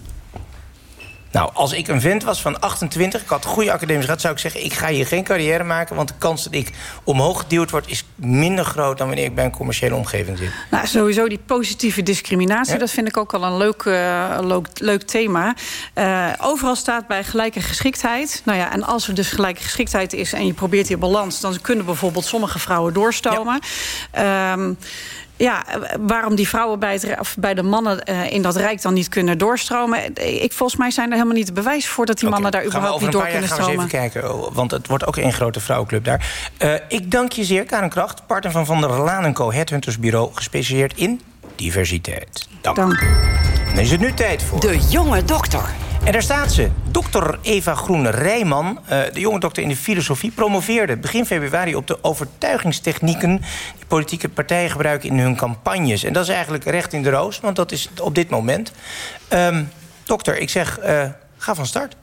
Nou, als ik een vent was van 28, ik had een goede academische graad... zou ik zeggen, ik ga hier geen carrière maken... want de kans dat ik omhoog geduwd word... is minder groot dan wanneer ik bij een commerciële omgeving zit. Nou, sowieso die positieve discriminatie, Ja. dat vind ik ook al een leuk, eh, leuk, leuk thema. Eh, overal staat bij gelijke geschiktheid. Nou ja, en als er dus gelijke geschiktheid is en je probeert die balans, dan kunnen bijvoorbeeld sommige vrouwen doorstomen. Ja. Ja, waarom die vrouwen bij, het, of bij de mannen eh, in dat rijk dan niet kunnen doorstromen. Ik, volgens mij zijn er helemaal niet de bewijs voor dat die mannen daar Gaan we überhaupt over niet een door paar jaar kunnen gaan we eens stromen. even kijken, want het wordt ook één grote vrouwenclub daar. Eh, ik dank je zeer, Karen Kracht, partner van Van der Laan Co. Headhuntersbureau, gespecialiseerd in diversiteit. Dank. Dan is het nu tijd voor... De jonge dokter. En daar staat ze, dokter Eva Groene-Rijman. eh, de jonge dokter in de filosofie promoveerde begin februari... op de overtuigingstechnieken die politieke partijen gebruiken in hun campagnes. En dat is eigenlijk recht in de roos, want dat is op dit moment. Ehm, dokter, ik zeg, eh, ga van start.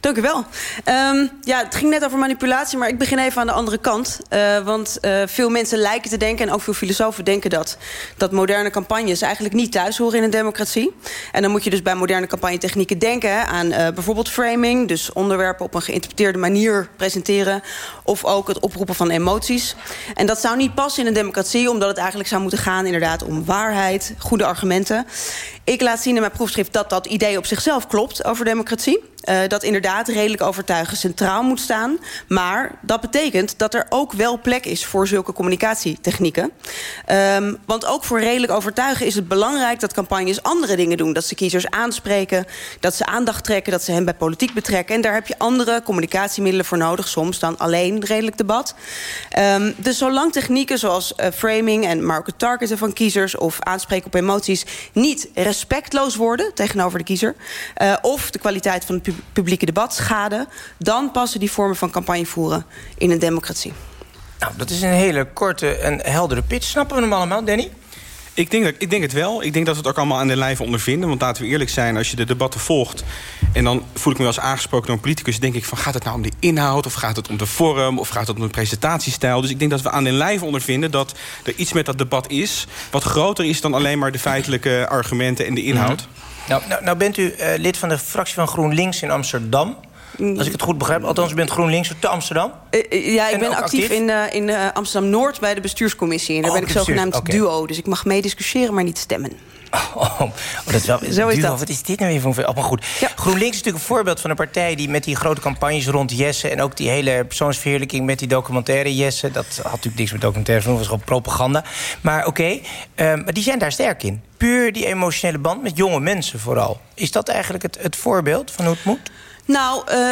Dank u wel. Ehm, ja, het ging net over manipulatie, maar ik begin even aan de andere kant. Eh, want eh, veel mensen lijken te denken, en ook veel filosofen denken dat... dat moderne campagnes eigenlijk niet thuis horen in een democratie. En dan moet je dus bij moderne campagnetechnieken denken... aan eh, bijvoorbeeld framing, dus onderwerpen op een geïnterpreteerde manier presenteren... of ook het oproepen van emoties. En dat zou niet passen in een democratie... omdat het eigenlijk zou moeten gaan inderdaad om waarheid, goede argumenten. Ik laat zien in mijn proefschrift dat dat idee op zichzelf klopt over democratie. Uh, dat inderdaad redelijk overtuigen centraal moet staan. Maar dat betekent dat er ook wel plek is voor zulke communicatietechnieken. Um, want ook voor redelijk overtuigen is het belangrijk dat campagnes andere dingen doen. Dat ze kiezers aanspreken, dat ze aandacht trekken, dat ze hen bij politiek betrekken. En daar heb je andere communicatiemiddelen voor nodig, soms dan alleen redelijk debat. Um, dus zolang technieken zoals uh, framing en het targeten van kiezers of aanspreken op emoties niet respectloos worden tegenover de kiezer, uh, of de kwaliteit van het publieke debat schade... dan passen die vormen van campagne voeren in een democratie. Nou, dat is een hele korte en heldere pitch. Snappen we hem allemaal, Danny? Ik denk, dat, ik denk het wel. Ik denk dat we het ook allemaal aan de lijve ondervinden. Want laten we eerlijk zijn, als je de debatten volgt... en dan voel ik me wel eens aangesproken door een politicus... denk ik van, gaat het nou om de inhoud, of gaat het om de vorm... of gaat het om de presentatiestijl? Dus ik denk dat we aan de lijve ondervinden dat er iets met dat debat is... wat groter is dan alleen maar de feitelijke argumenten en de inhoud. Nou, nou, nou bent u uh, lid van de fractie van GroenLinks in Amsterdam... Als ik het goed begrijp. Althans, u bent GroenLinks te Amsterdam. Uh, ja, ik en ben actief, actief, in, uh, in uh, Amsterdam-Noord bij de bestuurscommissie. En daar oh, ben ik zogenaamd okay. duo. Dus ik mag meediscussiëren, maar niet stemmen. *laughs* Oh, oh, oh dat is wel, Zo is duo, dat. Wat is dit nou weer voor... Oh, maar goed. Ja. GroenLinks is natuurlijk een voorbeeld van een partij... die met die grote campagnes rond Jesse... en ook die hele persoonsverheerlijking met die documentaire Jesse... dat had natuurlijk niks met documentaire te doen, was gewoon propaganda. Maar oké, okay, maar die zijn daar sterk in. Puur die emotionele band met jonge mensen vooral. Is dat eigenlijk het, het voorbeeld van hoe het moet? Nou, uh,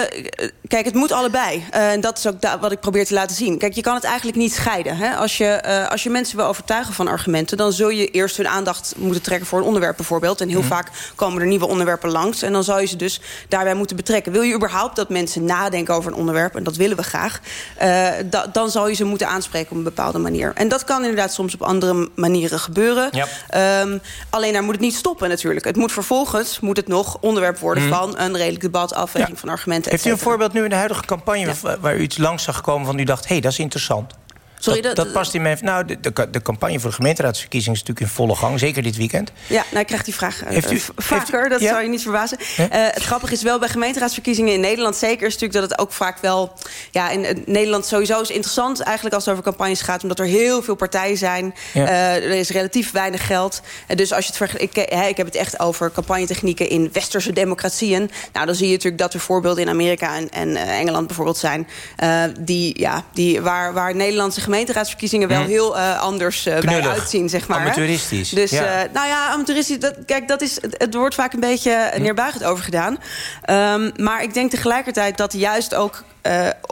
kijk, het moet allebei. En uh, dat is ook wat ik probeer te laten zien. Kijk, je kan het eigenlijk niet scheiden. Hè? Als, je, uh, als je mensen wil overtuigen van argumenten... dan zul je eerst hun aandacht moeten trekken voor een onderwerp bijvoorbeeld. En heel mm. vaak komen er nieuwe onderwerpen langs. En dan zou je ze dus daarbij moeten betrekken. Wil je überhaupt dat mensen nadenken over een onderwerp... en dat willen we graag... Da dan zou je ze moeten aanspreken op een bepaalde manier. En dat kan inderdaad soms op andere manieren gebeuren. Ja. Um, alleen daar moet het niet stoppen natuurlijk. Het moet vervolgens moet het nog onderwerp worden... Mm. van een redelijk debat af ja. van argumenten. Heeft u een voorbeeld nu in de huidige campagne... Ja. waar u iets langs zag komen van u dacht... hé, hey, dat is interessant? Sorry, dat, dat, dat, past in mijn... Nou, de, de, de, campagne voor de gemeenteraadsverkiezingen... is natuurlijk in volle gang, zeker dit weekend. Ja, nou, ik krijg die vraag uh, heeft u, vaker, heeft u, dat ja? zou je niet verbazen. Uh, het grappige is wel, bij gemeenteraadsverkiezingen in Nederland... zeker is natuurlijk dat het ook vaak wel... Ja, in, in Nederland sowieso is interessant eigenlijk als het over campagnes gaat... omdat er heel veel partijen zijn. Ja. Uh, er is relatief weinig geld. En dus als je het vergelijkt... Ik, ik heb het echt over campagnetechnieken in westerse democratieën. Nou, dan zie je natuurlijk dat er voorbeelden in Amerika en, en Engeland bijvoorbeeld zijn... die, ja, die, waar, waar Nederlandse gemeenteraadsverkiezingen wel Hm. heel eh, anders eh, bij uitzien, zeg maar. Amateuristisch, Dus, ja. eh, nou ja, amateuristisch, dat, kijk, dat is, het, wordt vaak een beetje Hm. neerbuigend over gedaan. Ehm, maar ik denk tegelijkertijd dat juist ook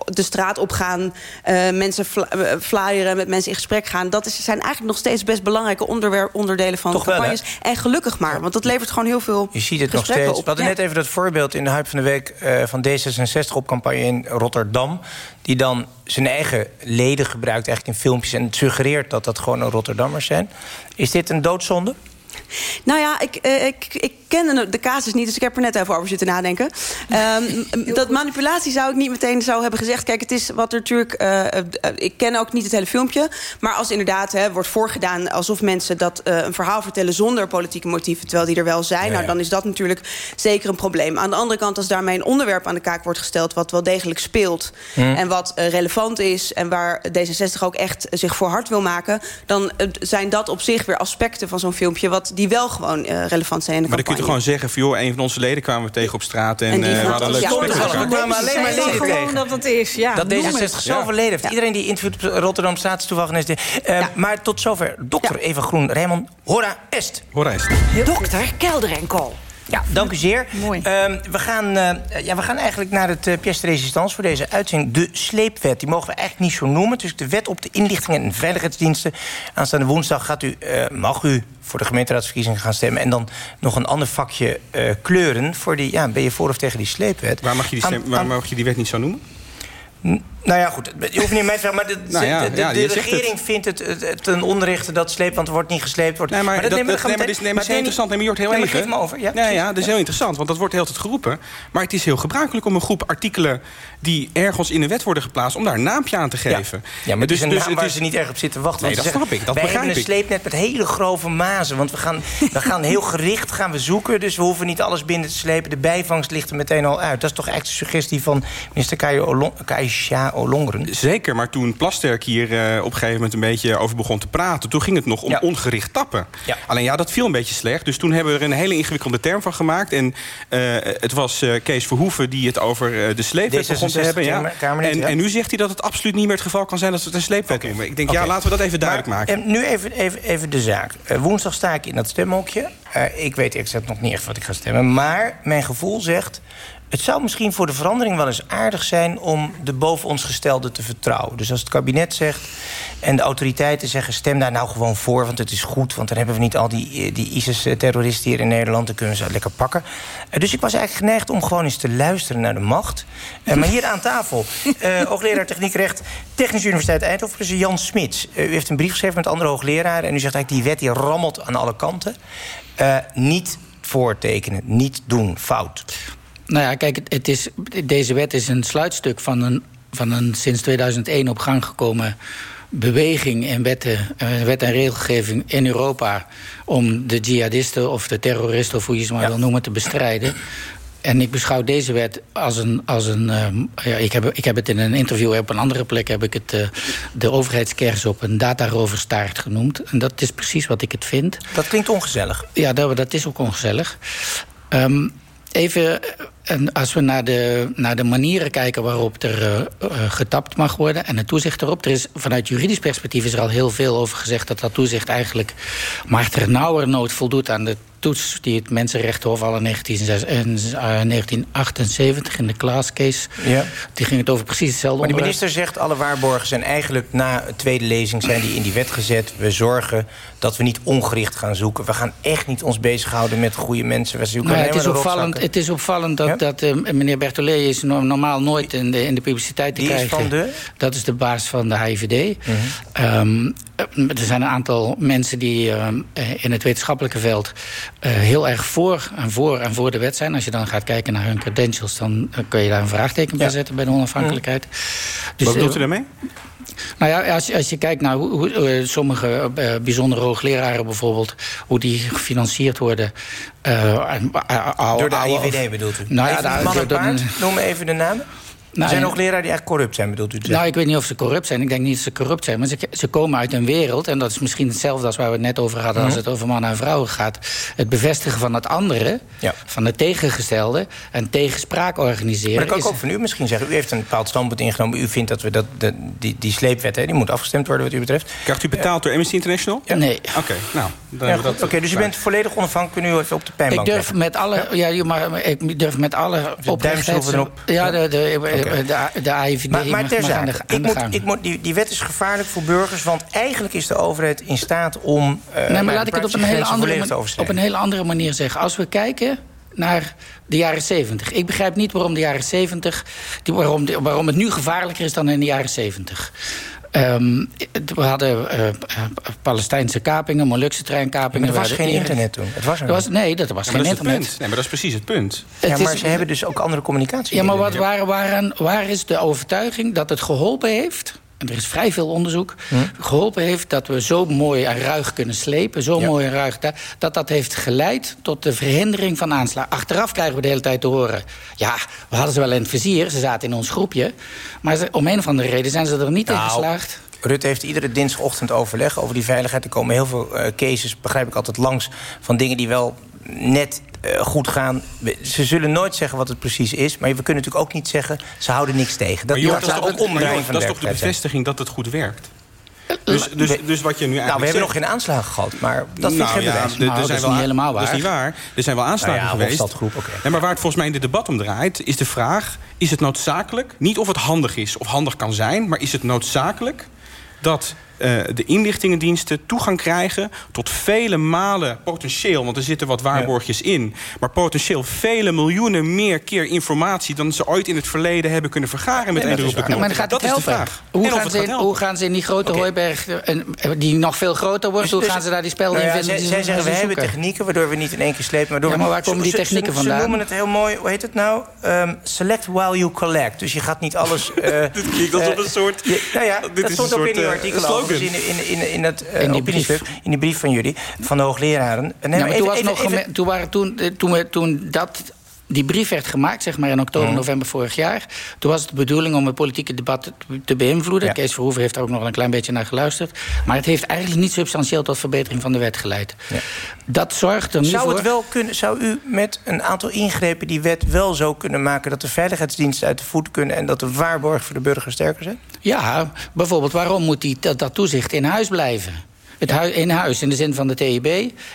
de straat opgaan... eh, mensen fly- flyeren, met mensen in gesprek gaan... dat is, zijn eigenlijk nog steeds best belangrijke onderwer- onderdelen van Toch wel, campagnes. en gelukkig maar, want dat levert gewoon heel veel Je ziet het nog steeds. op. We hadden Ja. net even dat voorbeeld in de hype van de week... van D66 op campagne in Rotterdam. Die dan zijn eigen leden gebruikt eigenlijk in filmpjes... en suggereert dat dat gewoon Rotterdammers zijn. Is dit een doodzonde? Nou ja, ik, eh, ik, ik ken de casus niet, dus ik heb er net even over zitten nadenken. Ehm, *laughs* dat manipulatie zou ik niet meteen zo hebben gezegd. Kijk, het is wat er natuurlijk... eh, eh, ik ken ook niet het hele filmpje. Maar als inderdaad hè, wordt voorgedaan alsof mensen dat eh, een verhaal vertellen... zonder politieke motieven, terwijl die er wel zijn... Ja, Nou, dan is dat natuurlijk zeker een probleem. Aan de andere kant, als daarmee een onderwerp aan de kaak wordt gesteld... wat wel degelijk speelt Hm. en wat relevant is... en waar D66 ook echt zich voor hard wil maken... dan zijn dat op zich weer aspecten van zo'n filmpje... Wat, die wel gewoon eh, relevant zijn in de Maar gewoon zeggen van... joh, een van onze leden kwamen we tegen op straat... en, En die eh, we hadden een leuk gesprek dat. We kwamen alleen maar leden tegen. dat het is. Ja, dat noem D66 het. zoveel leden heeft. Iedereen die interviewt op Rotterdam staat is toevallig... is dit. Eh, Maar tot zover. Dokter Eva Groen, Raymond, hora est. Hora est. Dokter Kelder en Co. Ja, dank u zeer. Mooi. Ehm, we, gaan, eh, ja, we gaan eigenlijk naar het uh, pièce de résistance voor deze uitzending. De sleepwet. Die mogen we eigenlijk niet zo noemen. Dus de wet op de inlichtingen en veiligheidsdiensten. Aanstaande woensdag gaat u, eh, mag u voor de gemeenteraadsverkiezingen gaan stemmen. En dan nog een ander vakje eh, kleuren. Voor die, ja, ben je voor of tegen die sleepwet? Waar mag je die, Aan- waar mag je die wet niet zo noemen? Nou ja, goed. Je hoeft niet mij te vragen, maar de, *laughs* Nou ja, de, ja, regering vindt het, het, het een onrechte dat sleept, want er wordt niet gesleept. Wordt. Nee, maar, dat, dat, nee, we maar dit is, nee, maar het is heel interessant. Nee, maar heel Nee, maar geef me over. Ja, ja, dat is heel interessant, want dat wordt heel tijd geroepen. Maar het is heel gebruikelijk om een groep artikelen... die ergens in een wet worden geplaatst, om daar een naampje aan te geven. Ja, maar dus, een naam het waar is- ze niet erg op zitten wachten. Nee, dat snap ik, dat wij begrijp hebben een ik. sleepnet met hele grove mazen. Want we gaan, we gaan heel gericht gaan we zoeken. Dus we hoeven niet alles binnen te slepen. De bijvangst ligt er meteen al uit. Dat is toch echt de suggestie van minister Kajsa Olongren. Zeker, maar toen Plasterk hier eh, op een gegeven moment een beetje over begon te praten... toen ging het nog om ongericht tappen. Ja. Alleen ja, dat viel een beetje slecht. Dus toen hebben we er een hele ingewikkelde term van gemaakt. En eh, het was eh, Kees Verhoeven die het over de sleepwet begon te D66 hebben. Ja. Kamer- Kamerlid, en, ja. en nu zegt hij dat het absoluut niet meer het geval kan zijn... dat we het een sleepwet noemen. Ik denk, ja, laten we dat even duidelijk Maar, maken. En nu even, even, even de zaak. Eh, woensdag sta ik in dat stemhokje. Eh, ik weet exact nog niet echt wat ik ga stemmen. Maar mijn gevoel zegt... Het zou misschien voor de verandering wel eens aardig zijn... om de boven ons gestelde te vertrouwen. Dus als het kabinet zegt en de autoriteiten zeggen... stem daar nou gewoon voor, want het is goed... want dan hebben we niet al die, eh, die ISIS-terroristen hier in Nederland... dan kunnen we ze lekker pakken. Eh, dus ik was eigenlijk geneigd om gewoon eens te luisteren naar de macht. Eh, maar hier aan tafel, eh *laughs* hoogleraar techniekrecht... Technische Universiteit Eindhoven, professor Jan Smits. U heeft een brief geschreven met andere hoogleraren... en u zegt eigenlijk die wet die rammelt aan alle kanten. Eh, niet voortekenen, niet doen, fout. Nou ja, kijk, het, is, deze wet is een sluitstuk van een, van een sinds 2001 op gang gekomen beweging en wetten, eh, wet en regelgeving in Europa om de jihadisten of de terroristen, of hoe je ze maar wil noemen, te bestrijden. En ik beschouw deze wet als een. Als een ehm, ja, ik, heb, ik heb het in een interview op een andere plek heb ik het, eh, de overheidskers op een dataroverstaart genoemd. En dat is precies wat ik het vind. Dat klinkt ongezellig. Ja, dat, dat is ook ongezellig. Ehm, even, en als we naar de, naar de manieren kijken waarop er eh, eh, getapt mag worden en het toezicht erop. Er is, vanuit juridisch perspectief is er al heel veel over gezegd dat dat toezicht eigenlijk maar ter nauwernood voldoet aan de toets die het Mensenrechtenhof al in 1976 en, eh, 1978 in de Klaas case. Ja. Die ging het over precies hetzelfde Maar de minister zegt alle waarborgen zijn eigenlijk na een tweede lezing zijn die in die wet gezet. We zorgen dat we niet ongericht gaan zoeken. We gaan echt niet ons bezighouden met goede mensen. We zoeken Nou alleen het, is maar opvallend, het is opvallend dat, dat eh, meneer Bertollet is no- normaal nooit in de, in de publiciteit te Die is krijgen. van de? Dat is de baas van de HIVD. Ehm, eh, er zijn een aantal mensen die eh, in het wetenschappelijke veld eh, heel erg voor en voor en voor de wet zijn. Als je dan gaat kijken naar hun credentials, dan eh, kun je daar een vraagteken bij zetten bij de onafhankelijkheid. Dus, Wat bedoelt eh, u daarmee? nou ja, als, je- als je kijkt naar hoe, hoe, eh, sommige eh, bijzondere hoogleraren bijvoorbeeld... hoe die gefinancierd worden... eh, eh, Door de AIVD bedoelt u? Nou ja, paard, noem even de namen. Er zijn nog leraren die eigenlijk corrupt zijn, bedoelt u te Nou, ik weet niet of ze corrupt zijn. Ik denk niet dat ze corrupt zijn. Maar ze, ze komen uit een wereld, en dat is misschien hetzelfde als waar we het net over hadden... als Mhm. het over mannen en vrouwen gaat. Het bevestigen van het andere, van het tegengestelde... en tegenspraak organiseren. Maar dat kan ik is- ook van u misschien zeggen. U heeft een bepaald standpunt ingenomen. U vindt dat we dat, de, die, die sleepwet, hè, die moet afgestemd worden wat u betreft. Krijgt u betaald door Amnesty International? Nee. Oké, nou. dan Ja, hebben we goed. dat Oké, dus u bent volledig onafhankelijk. Nu even op de pijnbank Ik durf leggen. met alle, ja. mag, ik durf met alle duimschroeven erop. Ja, de, de, Oké. de, de AIVD Maar, maar ter zake, ik moet, ik moet, die, die wet is gevaarlijk voor burgers... want eigenlijk is de overheid in staat om... eh, nee, maar laat ik het op een, hele andere, op een hele andere manier zeggen. Als we kijken naar de jaren 70. Ik begrijp niet waarom de jaren 70... Die, waarom, de- waarom het nu gevaarlijker is dan in de jaren 70. Ehm, we hadden eh, eh, Palestijnse kapingen, Molukse treinkapingen. Maar er was geen internet toen. Het was er Er nee, dat was Ja, geen dat internet. punt. Nee, maar dat is precies het punt. Ja, Het maar is- ze hebben dus ook andere communicatie. Ja, maar wat, waar, waar is de overtuiging dat het geholpen heeft... en er is vrij veel onderzoek... geholpen heeft dat we zo mooi en ruig kunnen slepen... zo mooi en ruig, da- dat dat heeft geleid tot de verhindering van aanslagen. Achteraf krijgen we de hele tijd te horen... ja, we hadden ze wel in het vizier, ze zaten in ons groepje... maar ze- om een of andere reden zijn ze er niet in Nou, geslaagd. Rutte heeft iedere dinsdagochtend overleg over die veiligheid. Er komen heel veel eh, cases, begrijp ik altijd, langs... van dingen die wel net eh, goed gaan. Ze zullen nooit zeggen wat het precies is... maar we kunnen natuurlijk ook niet zeggen... ze houden niks tegen. Dat, Maar Jort, dat dat is ook van dat de is toch de bevestiging dat het goed werkt? Dus, dus, we- dus wat je nu eigenlijk Nou, we hebben zegt- nog geen aanslagen gehad, maar dat vind ik Nou ja, d- er zijn wel, Dat is niet waar. Er zijn wel aanslagen Nou ja, geweest. Hofstadgroep, oké. Nee, maar waar het volgens mij in dit debat om draait... is de vraag, is het noodzakelijk... niet of het handig is of handig kan zijn... maar is het noodzakelijk dat eh, de inlichtingendiensten toegang krijgen... tot vele malen potentieel, want er zitten wat waarborgjes in... maar potentieel vele miljoenen meer keer informatie... dan ze ooit in het verleden hebben kunnen vergaren met Nee, op de knop. Maar dan gaat dat het is de vraag. Hoe gaan, het ze in, helpen. hoe gaan ze in die grote hooiberg, en, die nog veel groter wordt... hoe Dus- gaan ze daar die spelden Nou ja, in vinden? zij, zeggen, we hebben technieken... waardoor we niet in één keer slepen. Waardoor Ja, maar waar Ze- komen die technieken vandaan? Ze noemen het heel mooi, hoe heet het nou? Ehm, select while you collect. Dus je gaat niet alles... *laughs* eh, Dit klinkt alsof eh, een soort... je- nou ja, dit dat is stond een ook in eh, artikel in, in, in, in, het, eh, In die opiniestuk, in die brief van jullie, van de hoogleraren. Ja, maar toen, even- was nog even- geme- toen, waren, toen, eh, toen, we, toen dat, die brief werd gemaakt, zeg maar in oktober, Mhm. november vorig jaar... toen was het de bedoeling om het politieke debat te, beïnvloeden. Ja. Kees Verhoeven heeft daar ook nog een klein beetje naar geluisterd. Maar het heeft eigenlijk niet substantieel tot verbetering van de wet geleid. Dat zorgt er nu Zou voor... het wel kunnen, zou u met een aantal ingrepen die wet wel zo kunnen maken... dat de veiligheidsdiensten uit de voet kunnen... en dat de waarborgen voor de burger sterker zijn? Ja, bijvoorbeeld waarom moet die, dat, dat toezicht in huis blijven? Het hui- in huis, in de zin van de TIB,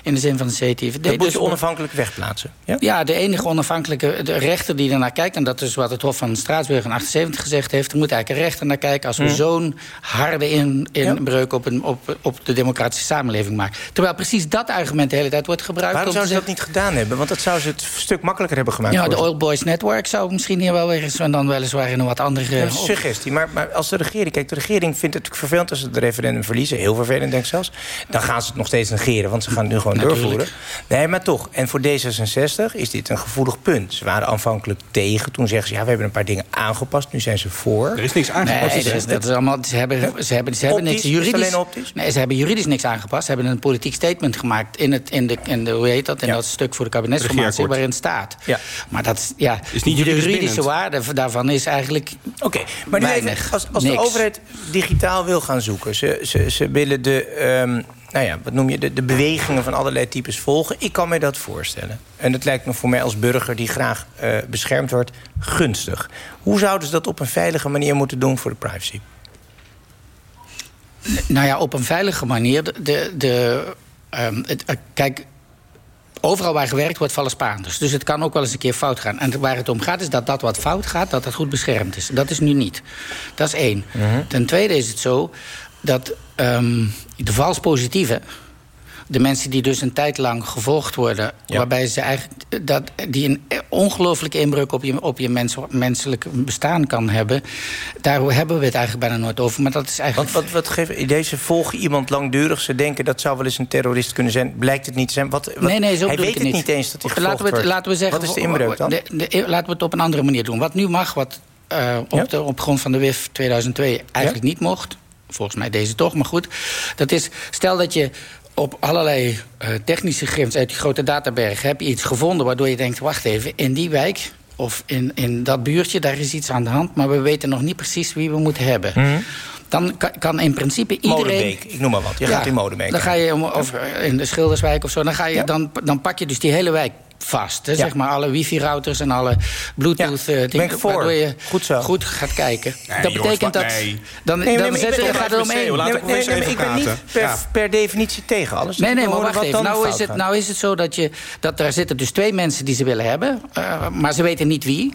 in de zin van de CTVD. Dat moet Dus je onafhankelijk wegplaatsen. Ja? Ja, de enige onafhankelijke de rechter die ernaar kijkt... en dat is wat het Hof van Straatsburg in 78 gezegd heeft... er moet eigenlijk een rechter naar kijken... als we Hmm. zo'n harde in, inbreuk op, een, op, op de democratische samenleving maken. Terwijl precies dat argument de hele tijd wordt gebruikt... Waarom zouden ze dat niet gedaan hebben? Want dat zou ze het een stuk makkelijker hebben gemaakt. Ja, de. Oil Boys Network zou misschien hier wel weer eens... en dan weliswaar in een wat andere... Een suggestie. Maar, maar als de regering... Kijk, de regering vindt het natuurlijk vervelend als ze het referendum verliezen. Heel vervelend, denk ik zelfs. Dan gaan ze het nog steeds negeren, want ze gaan het nu gewoon Natuurlijk. doorvoeren. Nee, maar toch. En voor D66 is dit een gevoelig punt. Ze waren aanvankelijk tegen. Toen zeggen ze, ja, we hebben een paar dingen aangepast. Nu zijn ze voor. Er is niks Nee, aangepast. is, dat is allemaal, ze hebben, ze hebben, ze hebben niks Optisch? Is het juridisch. alleen optisch? Nee, ze hebben juridisch niks aangepast. Ze hebben een politiek statement gemaakt in, het, in, de, in de, hoe heet dat, in dat stuk voor de kabinetsformatie waarin staat. Ja. Maar dat is, ja, Is niet de juridisch juridische bindend. waarde daarvan is eigenlijk Oké, maar nu weinig. even, als, als de niks. overheid digitaal wil gaan zoeken... ze, ze, ze willen de, ehm, nou ja, wat noem je, de, de bewegingen van allerlei types volgen... ik kan mij dat voorstellen. En dat lijkt me voor mij als burger die graag eh, beschermd wordt gunstig. Hoe zouden ze dat op een veilige manier moeten doen voor de privacy? Nou ja, op een veilige manier. De, de, ehm, het, eh, kijk, overal waar gewerkt wordt vallen Spaanders. Dus het kan ook wel eens een keer fout gaan. En waar het om gaat is dat dat wat fout gaat, dat dat goed beschermd is. Dat is nu niet. Dat is één. Ten tweede is het zo dat ehm, de vals positieve... de mensen die dus een tijd lang gevolgd worden... waarbij ze eigenlijk dat, die een ongelooflijke inbreuk op je, op je mens, menselijk bestaan kan hebben... daar hebben we het eigenlijk bijna nooit over. Maar dat is eigenlijk... Wat, wat, wat geven deze volgen iemand langdurig? Ze denken dat zou wel eens een terrorist kunnen zijn. Blijkt het niet te zijn? Wat, wat- nee, nee, zo hij weet het niet. niet eens dat hij gevolgd laten we, het- wordt. laten we zeggen, Wat is de inbreuk dan? de- de- laten we het op een andere manier doen. Wat nu mag, wat eh, op, de, op grond van de WIF 2002 eigenlijk niet mocht... volgens mij deze toch, maar goed... dat is, stel dat je op allerlei eh, technische gegevens uit die grote databerg... heb je iets gevonden waardoor je denkt, wacht even, in die wijk of in, in dat buurtje, daar is iets aan de hand... maar we weten nog niet precies wie we moeten hebben. Mhm. Dan kan, kan in principe iedereen... Molenbeek, ik noem maar wat. Je gaat in Molenbeek. Dan ga je om- of in de Schilderswijk of zo. Dan, ga je, dan, dan pak je dus die hele wijk vast. Hè, Ja. Zeg maar alle wifi-routers en alle bluetooth Ja, eh, dingen. Waardoor je Goed zo. goed gaat kijken. Nee, dat jongens, betekent dat... nee. Dan, Nee, dan zet- ik ben- gaat het om Nee, één. ik ben niet per, Ja. per definitie tegen alles. Nee, nee, maar wacht even. Nou is, het, nou is het zo dat, je, dat er zitten dus twee mensen die ze willen hebben. eh, maar ze weten niet wie.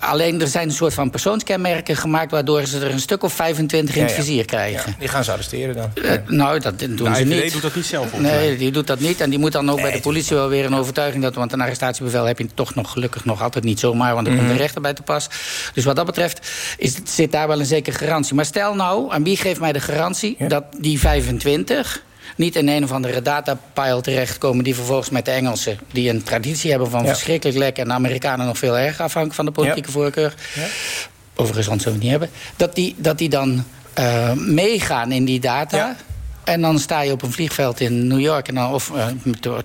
Alleen er zijn een soort van persoonskenmerken gemaakt... waardoor ze er een stuk of 25 in Ja, het ja. vizier krijgen. Die gaan ze arresteren dan. Eh, nou, dat doen De ze IVD niet. doet dat niet zelf, Nee, mij. die doet dat niet. En die moet dan ook bij de politie wel weer een overtuiging... Dat, want een arrestatiebevel heb je toch nog gelukkig nog altijd niet zomaar... want er Mhm. komt een rechter bij te pas. Dus wat dat betreft is, zit daar wel een zekere garantie. Maar stel nou, aan wie geeft mij de garantie... dat die 25 niet in een of andere datapile terechtkomen... die vervolgens met de Engelsen, die een traditie hebben van Ja. verschrikkelijk lek... en de Amerikanen nog veel erger afhankelijk van de politieke voorkeur... overigens want zullen we het niet hebben... dat die, dat die dan eh, meegaan in die data... Ja. En dan sta je op een vliegveld in New York... En dan, of eh,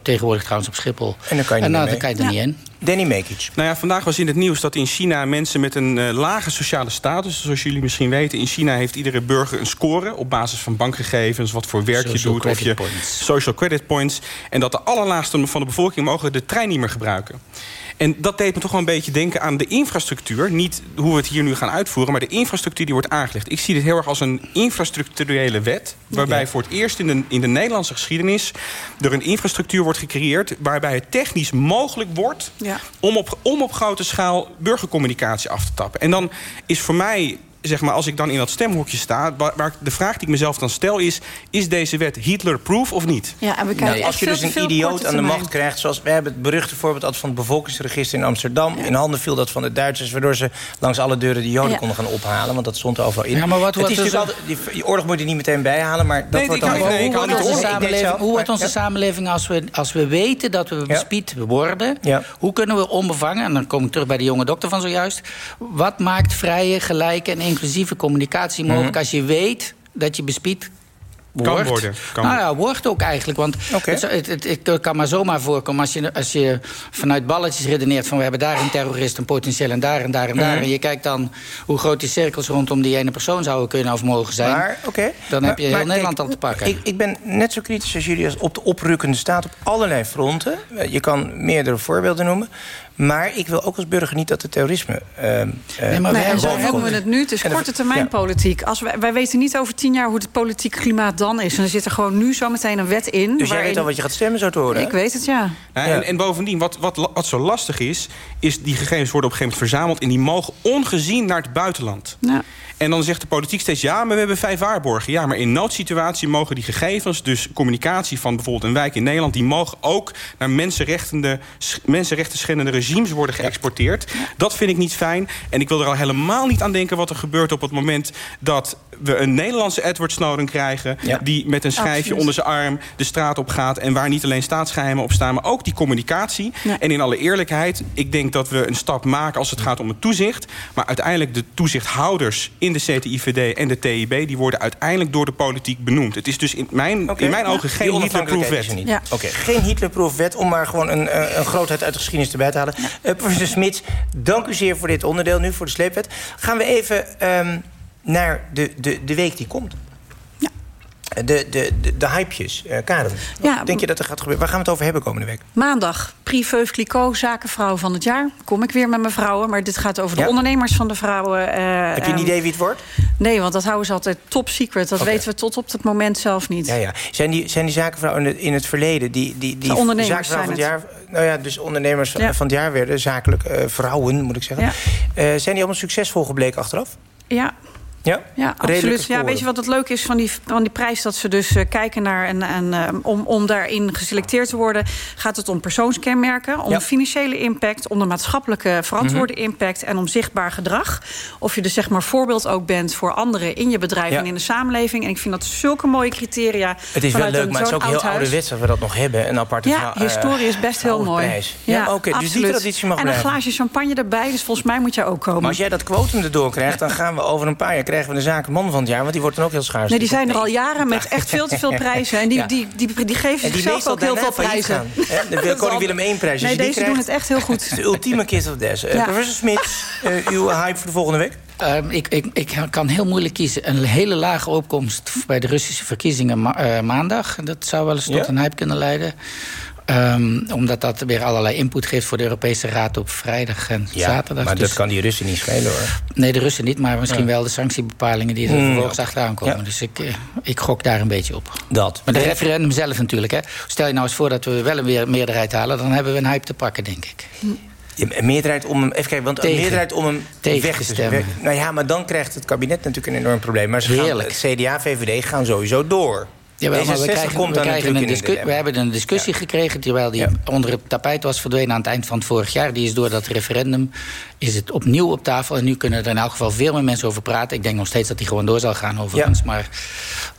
tegenwoordig trouwens op Schiphol. En dan kan je en dan kan je er niet in. Danny Mekic. Nou ja, vandaag was in het nieuws dat in China mensen met een eh, lage sociale status... zoals jullie misschien weten, in China heeft iedere burger een score... op basis van bankgegevens, wat voor werk je doet... of credit je points. social credit points. En dat de allerlaagste van de bevolking mogen de trein niet meer gebruiken. En dat deed me toch wel een beetje denken aan de infrastructuur. Niet hoe we het hier nu gaan uitvoeren, maar de infrastructuur die wordt aangelegd. Ik zie dit heel erg als een infrastructurele wet... waarbij voor het eerst in de, in de Nederlandse geschiedenis... er een infrastructuur wordt gecreëerd... waarbij het technisch mogelijk wordt Ja. om op, om op grote schaal burgercommunicatie af te tappen. En dan is voor mij, zeg maar, als ik dan in dat stemhokje sta... waar, de vraag die ik mezelf dan stel is... is deze wet Hitler-proof of niet? Ja, en we kijken Nee, echt als je dus een idioot aan de macht krijgt... zoals we hebben het beruchte voorbeeld altijd van het bevolkingsregister in Amsterdam. In handen viel dat van de Duitsers... waardoor ze langs alle deuren de Joden Ja. konden gaan ophalen. Want dat stond er overal in. Ja, maar wat het wordt is altijd, die, die oorlog moet je niet meteen bijhalen... maar dat Nee, wordt ik dan... nee, ik hoe wordt niet onze samenleving, zelf, hoe wordt maar- onze ja. samenleving als we, als we weten dat we Ja. bespied worden... Ja. hoe kunnen we onbevangen, en dan kom ik terug bij de jonge dokter van zojuist... wat maakt vrije, gelijke en inclusieve communicatie Mhm. mogelijk... als je weet dat je bespied Kan wordt. worden, kan nou ja, wordt ook eigenlijk. Want het, het, het- het kan maar zomaar voorkomen als je, als je vanuit balletjes redeneert... van we hebben daar een terrorist, een potentieel en daar en daar en daar... Mhm. en je kijkt dan hoe groot die cirkels rondom die ene persoon zouden kunnen of mogen zijn... Maar, oké. dan Maar- heb je heel maar Nederland kijk, al te pakken. Ik, ik ben net zo kritisch als jullie als op de oprukkende staat... op allerlei fronten. Eh, Je kan meerdere voorbeelden noemen. Maar ik wil ook als burger niet dat het terrorisme... ehm, eh, Nee, maar Nee, en zo hebben we het nu. Het is de- korte termijn politiek. Als wij, wij weten niet over tien jaar hoe het politiek klimaat dan is. En er zit er gewoon nu zometeen een wet in. Dus jij waarin- weet al wat je gaat stemmen, zo te horen? Ik weet het, ja. Nou, en, en bovendien, wat, wat, wat zo lastig is... is die gegevens worden op een gegeven moment verzameld... en die mogen ongezien naar het buitenland. Ja. En dan zegt de politiek steeds... ja, maar we hebben vijf waarborgen. Ja, maar in noodsituatie mogen die gegevens... dus communicatie van bijvoorbeeld een wijk in Nederland... die mogen ook naar mensenrechtende, sch- mensenrechten schendende regimes worden geëxporteerd. Dat vind ik niet fijn. En ik wil er al helemaal niet aan denken wat er gebeurt op het moment... dat we een Nederlandse Edward Snowden krijgen... Ja. die met een schijfje Absoluut. onder zijn arm de straat op gaat... en waar niet alleen staatsgeheimen op staan, maar ook die communicatie. Ja. En in alle eerlijkheid, ik denk dat we een stap maken als het gaat om het toezicht. Maar uiteindelijk de toezichthouders in de CTIVD en de TIB... die worden uiteindelijk door de politiek benoemd. Het is dus in mijn, in mijn ogen geen Hitlerproof er wet. niet. Ja. Oké, geen Hitlerproof wet om maar gewoon een, eh, een grootheid uit de geschiedenis erbij te halen. Eh, professor Smits, dank u zeer voor dit onderdeel nu, voor de sleepwet. Gaan we even ehm, naar de, de, de week die komt. Ja. De, de, de, de hypejes, Karen. Ja, Wat denk je dat er gaat gebeuren? Waar gaan we het over hebben komende week? Maandag, Prix Clicquot, zakenvrouw van het jaar. Kom ik weer met mijn vrouwen, maar dit gaat over de Ja. ondernemers van de vrouwen. eh, Heb je een ehm, idee wie het wordt? Nee, want dat houden ze altijd top secret. Dat weten we tot op het moment zelf niet. Ja, ja. Zijn die, zijn die zakenvrouwen in het, in het verleden... die, die, die De ondernemers zakenvrouw van het jaar... Nou ja, dus ondernemers van- Ja. van het jaar werden, zakelijk eh, vrouwen, moet ik zeggen. Ja. Zijn die allemaal succesvol gebleken achteraf? Ja, Ja, Ja, absoluut. Ja, weet je wat het leuke is van die, van die prijs? Dat ze dus eh, kijken naar... En, en, eh, om, om daarin geselecteerd te worden... gaat het om persoonskenmerken, om Ja. Mhm. financiële impact... om de maatschappelijke verantwoorde impact en om zichtbaar gedrag. Of je dus zeg maar voorbeeld ook bent voor anderen... in je bedrijf Ja. en in de samenleving. En ik vind dat zulke mooie criteria. Het is wel leuk, maar het is ook heel ouderwets dat we dat nog hebben. Een aparte Ja, vrou- eh, historie is best heel mooi. Ja, oké, dus die traditie mag En een glaasje champagne erbij, dus volgens mij moet jij ook komen. Maar als jij dat quotum erdoor krijgt, dan gaan we over een paar jaar... krijgen krijgen we de zakenman van het jaar... want die wordt dan ook heel schaars. Nee, die zijn er al jaren met echt veel te veel *laughs* prijzen. En die, Ja. die, die, die, geven En die zichzelf ook heel veel prijzen. gaan? De koning Willem I-prijs. Nee, deze doen het echt heel goed. *laughs* De ultieme kiss of death. Eh, Ja. Professor Smit, *laughs* eh, uw hype voor de volgende week? Ehm, ik, ik, ik kan heel moeilijk kiezen. Een hele lage opkomst bij de Russische verkiezingen ma- eh, maandag. Dat zou wel eens tot Ja? een hype kunnen leiden. Ehm, omdat dat weer allerlei input geeft voor de Europese Raad op vrijdag en Ja, zaterdag. maar Dus- dat kan die Russen niet schelen, hoor. Nee, de Russen niet, maar misschien Ja. wel de sanctiebepalingen die er Hmm. vervolgens achteraan komen. Ja. Dus ik, eh, ik gok daar een beetje op. Dat. Maar de referendum zelf natuurlijk. Hè. Stel je nou eens voor dat we wel een weer- meerderheid halen... dan hebben we een hype te pakken, denk ik. Ja, Een meerderheid om hem, even kijken, want een meerderheid om hem Tegen weg te te stemmen. weg- Nou ja, maar dan krijgt het kabinet natuurlijk een enorm probleem. Maar ze gaan, het CDA, VVD gaan sowieso door. Jawel, maar we D66 krijgen, komt we, krijgen een discussie. we hebben een discussie gekregen... terwijl die onder het tapijt was verdwenen aan het eind van het vorig jaar. Die is door dat referendum is het opnieuw op tafel. En nu kunnen er in elk geval veel meer mensen over praten. Ik denk nog steeds dat die gewoon door zal gaan overigens. Maar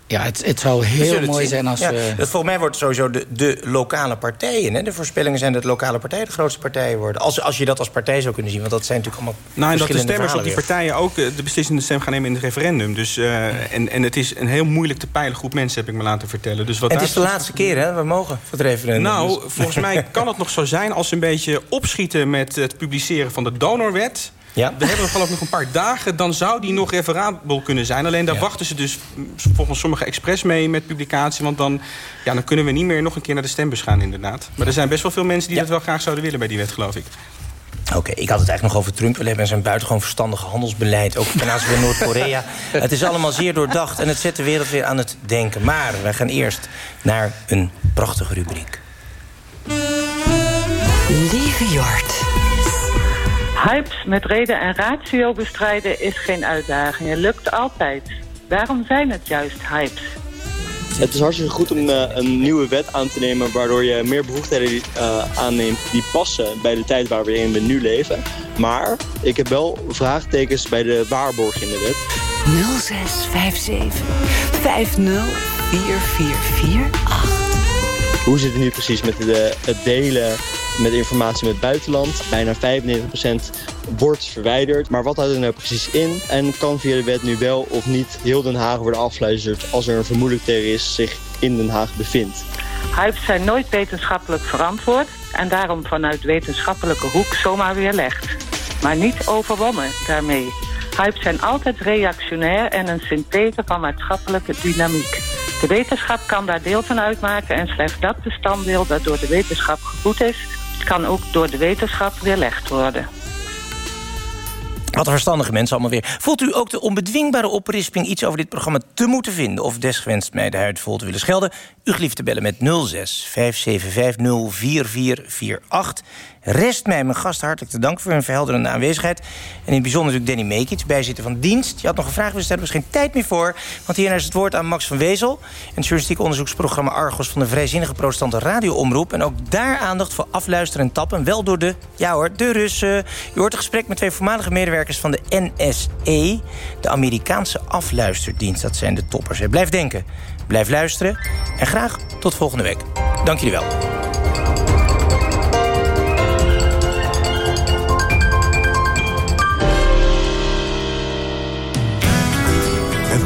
ja, het, het zou heel mooi zien. zijn als Ja, we... dat volgens mij wordt sowieso de, de lokale partijen. Hè? De voorspellingen zijn dat lokale partijen de grootste partijen worden. Als, als je dat als partij zou kunnen zien. Want dat zijn natuurlijk allemaal Nou, en dat de stemmers op die partijen ook eh, de beslissende stem gaan nemen in het referendum. Dus, eh, en, en het is een heel moeilijk te peilen groep mensen, heb ik me laten vertellen. Dus wat het is de laatste keer, hè? We mogen voor het referendum. Nou, Dus- volgens mij kan het nog zo zijn als ze een beetje opschieten met het publiceren van de donorwet. Ja. We hebben geloof ik nog een paar dagen, dan zou die nog referabel kunnen zijn. Alleen daar wachten ze dus volgens sommigen expres mee met publicatie. Want dan, ja, dan kunnen we niet meer nog een keer naar de stembus gaan inderdaad. Maar er zijn best wel veel mensen die dat wel graag zouden willen bij die wet, geloof ik. Oké, ik had het eigenlijk nog over Trump willen hebben... en zijn buitengewoon verstandige handelsbeleid. Ook ten aanzien van Noord-Korea. het is allemaal zeer doordacht en het zet de wereld weer aan het denken. Maar wij gaan eerst naar een prachtige rubriek. Lieve Jort. Hypes met reden en ratio bestrijden is geen uitdaging. Het lukt altijd. Daarom zijn het juist hypes. Het is hartstikke goed om eh, een nieuwe wet aan te nemen... waardoor je meer bevoegdheden eh, aanneemt die passen bij de tijd waarin we nu leven. Maar ik heb wel vraagtekens bij de waarborg in de wet. 0657 504448. Hoe zit het nu precies met de, het delen met informatie met buitenland? Bijna 95% wordt verwijderd. Maar wat houdt er nou precies in? En kan via de wet nu wel of niet heel Den Haag worden afgeluisterd... als er een vermoedelijk terrorist zich in Den Haag bevindt? Hypes zijn nooit wetenschappelijk verantwoord... en daarom vanuit wetenschappelijke hoek zomaar weerlegd. Maar niet overwonnen daarmee. Hypes zijn altijd reactionair en een synthese van maatschappelijke dynamiek. De wetenschap kan daar deel van uitmaken... en slechts dat bestanddeel dat door de wetenschap gevoed is... kan ook door de wetenschap weerlegd worden. Wat verstandige mensen allemaal weer. Voelt u ook de onbedwingbare oprisping iets over dit programma te moeten vinden... of desgewenst mij de huid vol te willen schelden? U gelieft te bellen met 06 575 04448. Rest mij mijn gast hartelijk te danken voor hun verhelderende aanwezigheid. En in het bijzonder natuurlijk Danny Mekic, bijzitter van dienst. Je had nog een vraag willen stellen, er geen tijd meer voor. Want hierna is het woord aan Max van Wezel... en het journalistiek onderzoeksprogramma Argos... van de Vrijzinnige Protestante Radioomroep. En ook daar aandacht voor afluisteren en tappen. Wel door de, ja hoor, de Russen. U hoort een gesprek met twee voormalige medewerkers van de NSE... de Amerikaanse afluisterdienst. Dat zijn de toppers. hè. Blijf denken, blijf luisteren... en graag tot volgende week. Dank jullie wel.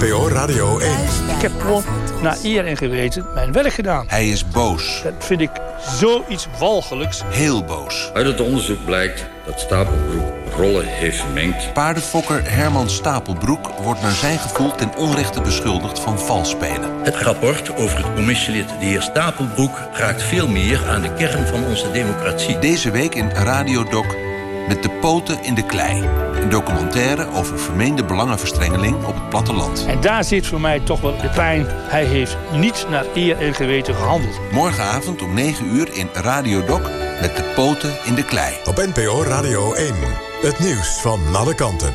NPO Radio 1. Ik heb gewoon naar eer en geweten mijn werk gedaan. Hij is boos. Dat vind ik zoiets walgelijks. Heel boos. Uit het onderzoek blijkt dat Stapelbroek rollen heeft vermengd. Paardenfokker Herman Stapelbroek wordt naar zijn gevoel ten onrechte beschuldigd van vals spelen. Het rapport over het commissielid de heer Stapelbroek raakt veel meer aan de kern van onze democratie. Deze week in Radiodoc met de poten in de klei. Een documentaire over vermeende belangenverstrengeling op het platteland. En daar zit voor mij toch wel de pijn. Hij heeft niet naar eer en geweten gehandeld. Morgenavond om 9 uur in Radiodoc met de poten in de klei. Op NPO Radio 1. Het nieuws van alle kanten.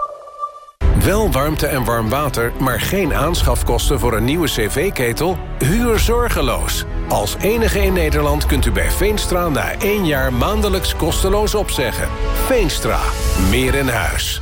Wel warmte en warm water, maar geen aanschafkosten voor een nieuwe cv-ketel? Huur zorgeloos. Als enige in Nederland kunt u bij Veenstra na één jaar maandelijks kosteloos opzeggen. Veenstra. Meer in huis.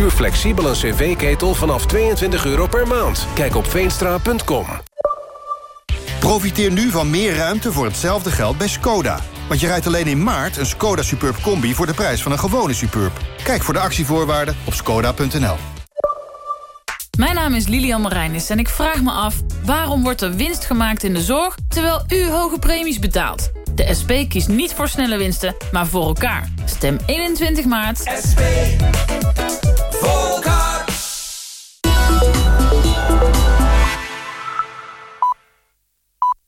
Huur flexibel een cv-ketel vanaf 22 euro per maand. Kijk op veenstra.com. Profiteer nu van meer ruimte voor hetzelfde geld bij Skoda. Want je rijdt alleen in maart een Skoda Superb Combi... voor de prijs van een gewone Superb. Kijk voor de actievoorwaarden op skoda.nl. Mijn naam is Lilian Marijnis en ik vraag me af... waarom wordt er winst gemaakt in de zorg... terwijl u hoge premies betaalt? De SP kiest niet voor snelle winsten, maar voor elkaar. Stem 21 maart. SP.